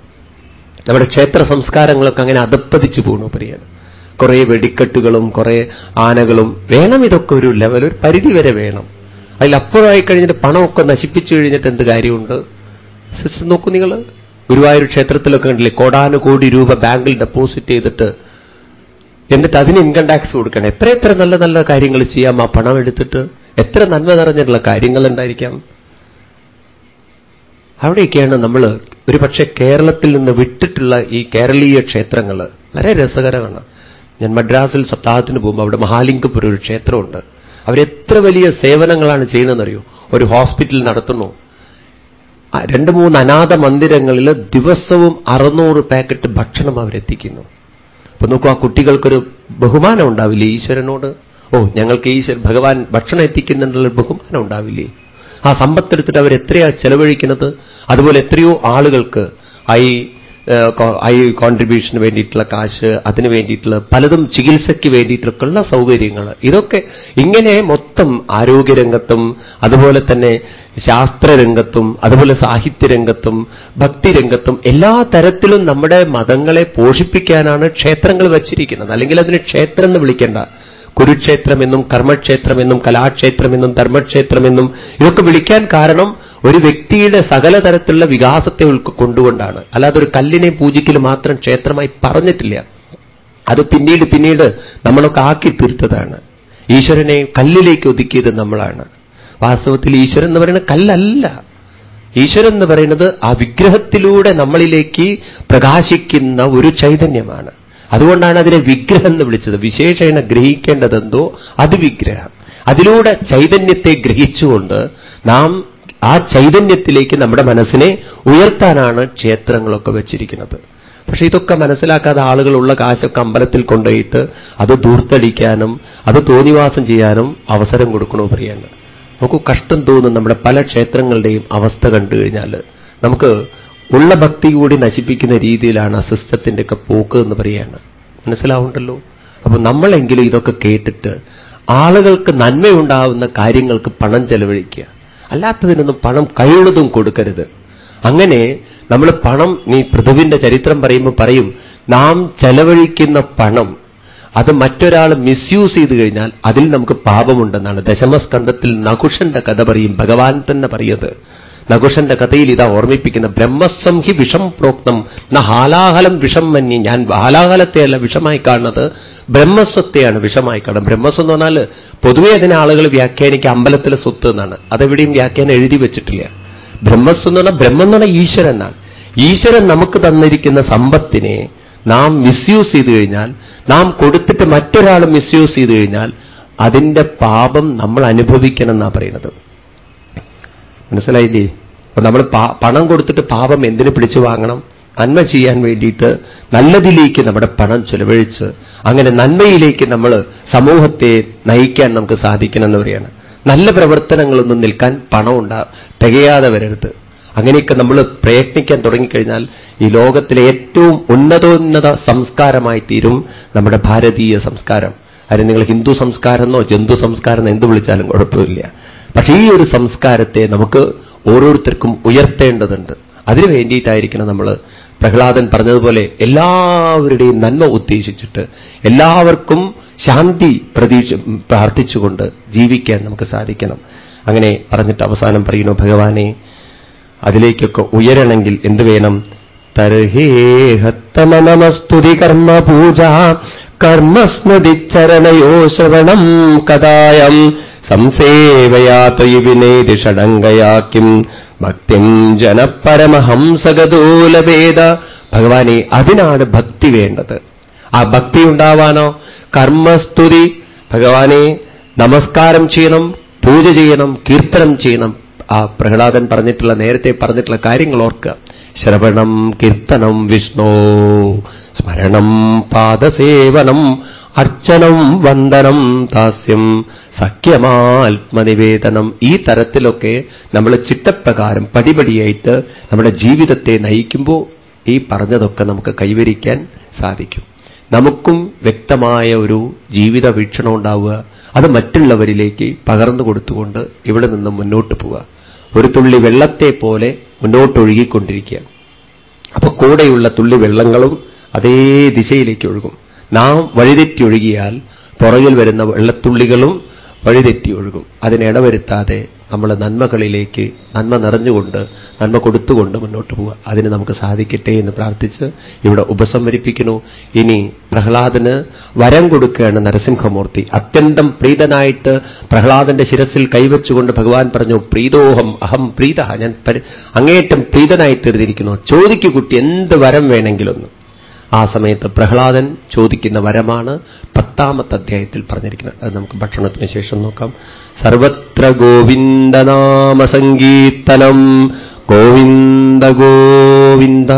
നമ്മുടെ ക്ഷേത്ര സംസ്കാരങ്ങളൊക്കെ അങ്ങനെ അതപ്പതിച്ചു പോകണു പറയാണ് കുറേ വെടിക്കെട്ടുകളും കുറേ ആനകളും. വേണം ഇതൊക്കെ ഒരു ലെവൽ ഒരു പരിധി വരെ വേണം. അതിലപ്പുറമായി കഴിഞ്ഞിട്ട് പണമൊക്കെ നശിപ്പിച്ചു കഴിഞ്ഞിട്ട് എന്ത് കാര്യമുണ്ട്? സിസ്റ്റർ നോക്കൂ നിങ്ങൾ ഗുരുവായൂർ ക്ഷേത്രത്തിലൊക്കെ കണ്ടില്ലേ? കോടാനുകോടി രൂപ ബാങ്കിൽ ഡെപ്പോസിറ്റ് ചെയ്തിട്ട് എന്നിട്ട് അതിന് ഇൻകം ടാക്സ് കൊടുക്കണം. എത്ര എത്ര നല്ല നല്ല കാര്യങ്ങൾ ചെയ്യാം ആ പണം എടുത്തിട്ട്? എത്ര നന്മ നിറഞ്ഞിട്ടുള്ള കാര്യങ്ങൾ ഉണ്ടായിരിക്കാം അവിടെയൊക്കെയാണ് നമ്മൾ ഒരുപക്ഷെ കേരളത്തിൽ നിന്ന് വിട്ടിട്ടുള്ള ഈ കേരളീയ ക്ഷേത്രങ്ങൾ വളരെ രസകരമാണ്. ഞാൻ മദ്രാസിൽ സപ്താഹത്തിന് പോകുമ്പോൾ അവിടെ മഹാലിംഗപുരം ഒരു ക്ഷേത്രമുണ്ട്. അവരെത്ര വലിയ സേവനങ്ങളാണ് ചെയ്യുന്നതെന്നറിയോ? ഒരു ഹോസ്പിറ്റൽ നടത്തുന്നു. രണ്ട് മൂന്ന് അനാഥ മന്ദിരങ്ങളിൽ ദിവസവും അറുന്നൂറ് പാക്കറ്റ് ഭക്ഷണം അവരെത്തിക്കുന്നു. അപ്പൊ നോക്കൂ ആ കുട്ടികൾക്കൊരു ബഹുമാനം ഉണ്ടാവില്ലേ ഈശ്വരനോട്? ഓ ഞങ്ങൾക്ക് ഈ ഭഗവാൻ ഭക്ഷണം എത്തിക്കുന്നുള്ള ബഹുമാനം ഉണ്ടാവില്ലേ? ആ സമ്പത്തെടുത്തിട്ട് അവർ എത്രയാ ചെലവഴിക്കുന്നത്? അതുപോലെ എത്രയോ ആളുകൾക്ക് ഐ ഐ കോൺട്രിബ്യൂഷന് വേണ്ടിയിട്ടുള്ള കാശ് അതിന് വേണ്ടിയിട്ടുള്ള പലതും ചികിത്സയ്ക്ക് വേണ്ടിയിട്ടുള്ള സൗകര്യങ്ങൾ. ഇതൊക്കെ ഇങ്ങനെ മൊത്തം ആരോഗ്യരംഗത്തും അതുപോലെ തന്നെ ശാസ്ത്രരംഗത്തും അതുപോലെ സാഹിത്യരംഗത്തും ഭക്തിരംഗത്തും എല്ലാ തരത്തിലും നമ്മുടെ മതങ്ങളെ പോഷിപ്പിക്കാനാണ് ക്ഷേത്രങ്ങൾ വച്ചിരിക്കുന്നത്. അല്ലെങ്കിൽ അതിന് ക്ഷേത്രം എന്ന് വിളിക്കേണ്ട. കുരുക്ഷേത്രമെന്നും കർമ്മക്ഷേത്രമെന്നും കലാക്ഷേത്രമെന്നും ധർമ്മക്ഷേത്രമെന്നും ഇതൊക്കെ വിളിക്കാൻ കാരണം ഒരു വ്യക്തിയുടെ സകല തരത്തിലുള്ള വികാസത്തെ കൊണ്ടുകൊണ്ടാണ്. അല്ലാതെ ഒരു കല്ലിനെ പൂജിക്കൽ മാത്രം ക്ഷേത്രമായി പറഞ്ഞിട്ടില്ല. അത് പിന്നീട് പിന്നീട് നമ്മളൊക്കെ ആക്കി തീർത്തതാണ്. ഈശ്വരനെ കല്ലിലേക്ക് ഒതുക്കിയത് നമ്മളാണ്. വാസ്തവത്തിൽ ഈശ്വരൻ എന്ന് പറയുന്നത് കല്ലല്ല. ഈശ്വരൻ എന്ന് പറയുന്നത് ആ വിഗ്രഹത്തിലൂടെ നമ്മളിലേക്ക് പ്രകാശിക്കുന്ന ഒരു ചൈതന്യമാണ്. അതുകൊണ്ടാണ് അതിനെ വിഗ്രഹം എന്ന് വിളിച്ചത്. വിശേഷേണ ഗ്രഹിക്കേണ്ടതെന്തോ അത് വിഗ്രഹം. അതിലൂടെ ചൈതന്യത്തെ ഗ്രഹിച്ചുകൊണ്ട് നാം ആ ചൈതന്യത്തിലേക്ക് നമ്മുടെ മനസ്സിനെ ഉയർത്താനാണ് ക്ഷേത്രങ്ങളൊക്കെ വെച്ചിരിക്കുന്നത്. പക്ഷെ ഇതൊക്കെ മനസ്സിലാക്കാതെ ആളുകളുള്ള കാശൊക്കെ അമ്പലത്തിൽ കൊണ്ടുപോയിട്ട് അത് ദൂർത്തടിക്കാനും അത് തോന്നിവാസം ചെയ്യാനും അവസരം കൊടുക്കണോ പറയാണ് നമുക്ക് കഷ്ടം തോന്നും നമ്മുടെ പല ക്ഷേത്രങ്ങളുടെയും അവസ്ഥ കണ്ടു കഴിഞ്ഞാൽ നമുക്ക് ഉള്ള ഭക്തി കൂടി നശിപ്പിക്കുന്ന രീതിയിലാണ് ആ സിസ്റ്റത്തിന്റെയൊക്കെ പോക്ക് എന്ന് പറയുകയാണ് മനസ്സിലാവുണ്ടല്ലോ അപ്പൊ നമ്മളെങ്കിലും ഇതൊക്കെ കേട്ടിട്ട് ആളുകൾക്ക് നന്മയുണ്ടാവുന്ന കാര്യങ്ങൾക്ക് പണം ചെലവഴിക്കുക. അല്ലാത്തതിനൊന്നും പണം കഴിയുന്നതും കൊടുക്കരുത്. അങ്ങനെ നമ്മൾ പണം നീ പൃഥുവിന്റെ ചരിത്രം പറയുമ്പോൾ പറയും നാം ചെലവഴിക്കുന്ന പണം അത് മറ്റൊരാൾ മിസ്യൂസ് ചെയ്ത് കഴിഞ്ഞാൽ അതിൽ നമുക്ക് പാപമുണ്ടെന്നാണ്. ദശമസ്കന്ധത്തിൽ നകുഷന്റെ കഥ പറയും ഭഗവാൻ തന്നെ പറയത് നകുഷന്റെ കഥയിൽ ഇതാ ഓർമ്മിപ്പിക്കുന്ന ബ്രഹ്മസംഹി വിഷം പ്രോക്തം. ന ഹാലാഹലം വിഷം മന്നി ഞാൻ ഹാലാഹലത്തെയല്ല വിഷമായി കാണുന്നത്. ബ്രഹ്മസ്വത്തെയാണ് വിഷമായി കാണുന്നത്. ബ്രഹ്മസ്വം എന്ന് പറഞ്ഞാൽ പൊതുവേ അതിനെ ആളുകൾ വ്യാഖ്യാനിക്കുക അമ്പലത്തിലെ സ്വത്ത് എന്നാണ്. അതെവിടെയും വ്യാഖ്യാനം എഴുതി വെച്ചിട്ടില്ല. ബ്രഹ്മസ്വം എന്ന് പറഞ്ഞാൽ ബ്രഹ്മം എന്ന് പറഞ്ഞാൽ ഈശ്വരൻ എന്നാണ്. ഈശ്വരൻ നമുക്ക് തന്നിരിക്കുന്ന സമ്പത്തിനെ നാം മിസ്യൂസ് ചെയ്തു കഴിഞ്ഞാൽ നാം കൊടുത്തിട്ട് മറ്റൊരാൾ മിസ്യൂസ് ചെയ്തു കഴിഞ്ഞാൽ അതിന്റെ പാപം നമ്മൾ അനുഭവിക്കണം എന്നാണ് പറയുന്നത്. മനസ്സിലായില്ലേ? അപ്പൊ നമ്മൾ പണം കൊടുത്തിട്ട് പാപം എന്തിനു പിടിച്ചു വാങ്ങണം? നന്മ ചെയ്യാൻ വേണ്ടിയിട്ട് നല്ലതിലേക്ക് നമ്മുടെ പണം ചെലവഴിച്ച് അങ്ങനെ നന്മയിലേക്ക് നമ്മൾ സമൂഹത്തെ നയിക്കാൻ നമുക്ക് സാധിക്കണം എന്ന് പറയാണ് നല്ല പ്രവർത്തനങ്ങളൊന്നും നിൽക്കാൻ പണം ഉണ്ടാ തികയാതെ വരരുത്. അങ്ങനെയൊക്കെ നമ്മൾ പ്രയത്നിക്കാൻ തുടങ്ങിക്കഴിഞ്ഞാൽ ഈ ലോകത്തിലെ ഏറ്റവും ഉന്നതോന്നത സംസ്കാരമായി തീരും നമ്മുടെ ഭാരതീയ സംസ്കാരം. അതിന് നിങ്ങൾ ഹിന്ദു സംസ്കാരം എന്നോ ജന്തു സംസ്കാരം എന്ത് വിളിച്ചാലും കുഴപ്പമില്ല. പക്ഷേ ഈ ഒരു സംസ്കാരത്തെ നമുക്ക് ഓരോരുത്തർക്കും ഉയർത്തേണ്ടതുണ്ട്. അതിനു വേണ്ടിയിട്ടായിരിക്കണം നമ്മൾ പ്രഹ്ലാദൻ പറഞ്ഞതുപോലെ എല്ലാവരുടെയും നന്മ ഉദ്ദേശിച്ചിട്ട് എല്ലാവർക്കും ശാന്തി പ്രതീക്ഷ പ്രാർത്ഥിച്ചുകൊണ്ട് ജീവിക്കാൻ നമുക്ക് സാധിക്കണം. അങ്ങനെ പറഞ്ഞിട്ട് അവസാനം പറയുന്നു ഭഗവാനെ അതിലേക്കൊക്കെ ഉയരണമെങ്കിൽ എന്ത് വേണം? തർഹേഹത്തമനമസ്തുതി കർമ്മ പൂജ കർമ്മസ്മൃതിച്ചരണയോ ശ്രവണം കഥായം സംസേവയാതയുവിനേതി ഷടങ്കയാക്കിം ഭക്തിം ജനപരമഹംസഗതോലവേദ ഭഗവാനെ അതിനാണ് ഭക്തി വേണ്ടത്. ആ ഭക്തി ഉണ്ടാവാനോ? കർമ്മസ്തുതി. ഭഗവാനെ നമസ്കാരം ചെയ്യണം പൂജ ചെയ്യണം കീർത്തനം ചെയ്യണം. ആ പ്രഹ്ലാദൻ പറഞ്ഞിട്ടുള്ള നേരത്തെ പറഞ്ഞിട്ടുള്ള കാര്യങ്ങൾ ഓർക്കുക. ശ്രവണം കീർത്തനം വിഷ്ണു സ്മരണം പാദസേവനം അർച്ചനം വന്ദനം ദാസ്യം സഖ്യമാത്മനിവേദനം. ഈ തരത്തിലൊക്കെ നമ്മൾ ചിട്ടപ്രകാരം പടിപടിയായിട്ട് നമ്മുടെ ജീവിതത്തെ നയിക്കുമ്പോൾ ഈ പറഞ്ഞതൊക്കെ നമുക്ക് കൈവരിക്കാൻ സാധിക്കും. നമുക്കും വ്യക്തമായ ഒരു ജീവിത വീക്ഷണം ഉണ്ടാവുക. അത് മറ്റുള്ളവരിലേക്ക് പകർന്നു കൊടുത്തുകൊണ്ട് ഇവിടെ നിന്ന് മുന്നോട്ട് പോവുക. ഒരു തുള്ളി വെള്ളത്തെ പോലെ മുന്നോട്ടൊഴുകിക്കൊണ്ടിരിക്കുക. അപ്പൊ കൂടെയുള്ള തുള്ളി വെള്ളങ്ങളും അതേ ദിശയിലേക്ക് ഒഴുകും. നാം വഴിതെറ്റി ഒഴുകിയാൽ പുറകിൽ വരുന്ന വെള്ളത്തുള്ളികളും വഴിതെറ്റി ഒഴുകും അതിനിടവരുത്താതെ നമ്മൾ നന്മകളിലേക്ക് നന്മ നിറഞ്ഞുകൊണ്ട് നന്മ കൊടുത്തുകൊണ്ട് മുന്നോട്ട് പോവുക. അതിന് നമുക്ക് സാധിക്കട്ടെ എന്ന് പ്രാർത്ഥിച്ച് ഇവിടെ ഉപസംഹരിപ്പിക്കുന്നു. ഇനി പ്രഹ്ലാദന് വരം കൊടുക്കുകയാണ് നരസിംഹമൂർത്തി. അത്യന്തം പ്രീതനായിട്ട് പ്രഹ്ലാദന്റെ ശിരസിൽ കൈവച്ചുകൊണ്ട് ഭഗവാൻ പറഞ്ഞു പ്രീതോഹം അഹം പ്രീത. ഞാൻ അങ്ങേറ്റം പ്രീതനായി തീർന്നിരിക്കുന്നു. ചോദിക്കു കുട്ടി എന്ത് വരം വേണമെങ്കിലൊന്നും. ആ സമയത്ത് പ്രഹ്ലാദൻ ചോദിക്കുന്ന വരമാണ് പത്താമത്തെ അധ്യായത്തിൽ പറഞ്ഞിരിക്കുന്നത്. അത് നമുക്ക് ഭക്ഷണത്തിന് ശേഷം നോക്കാം. സർവത്ര ഗോവിന്ദനാമസങ്കീർത്തനം ഗോവിന്ദ ഗോവിന്ദ.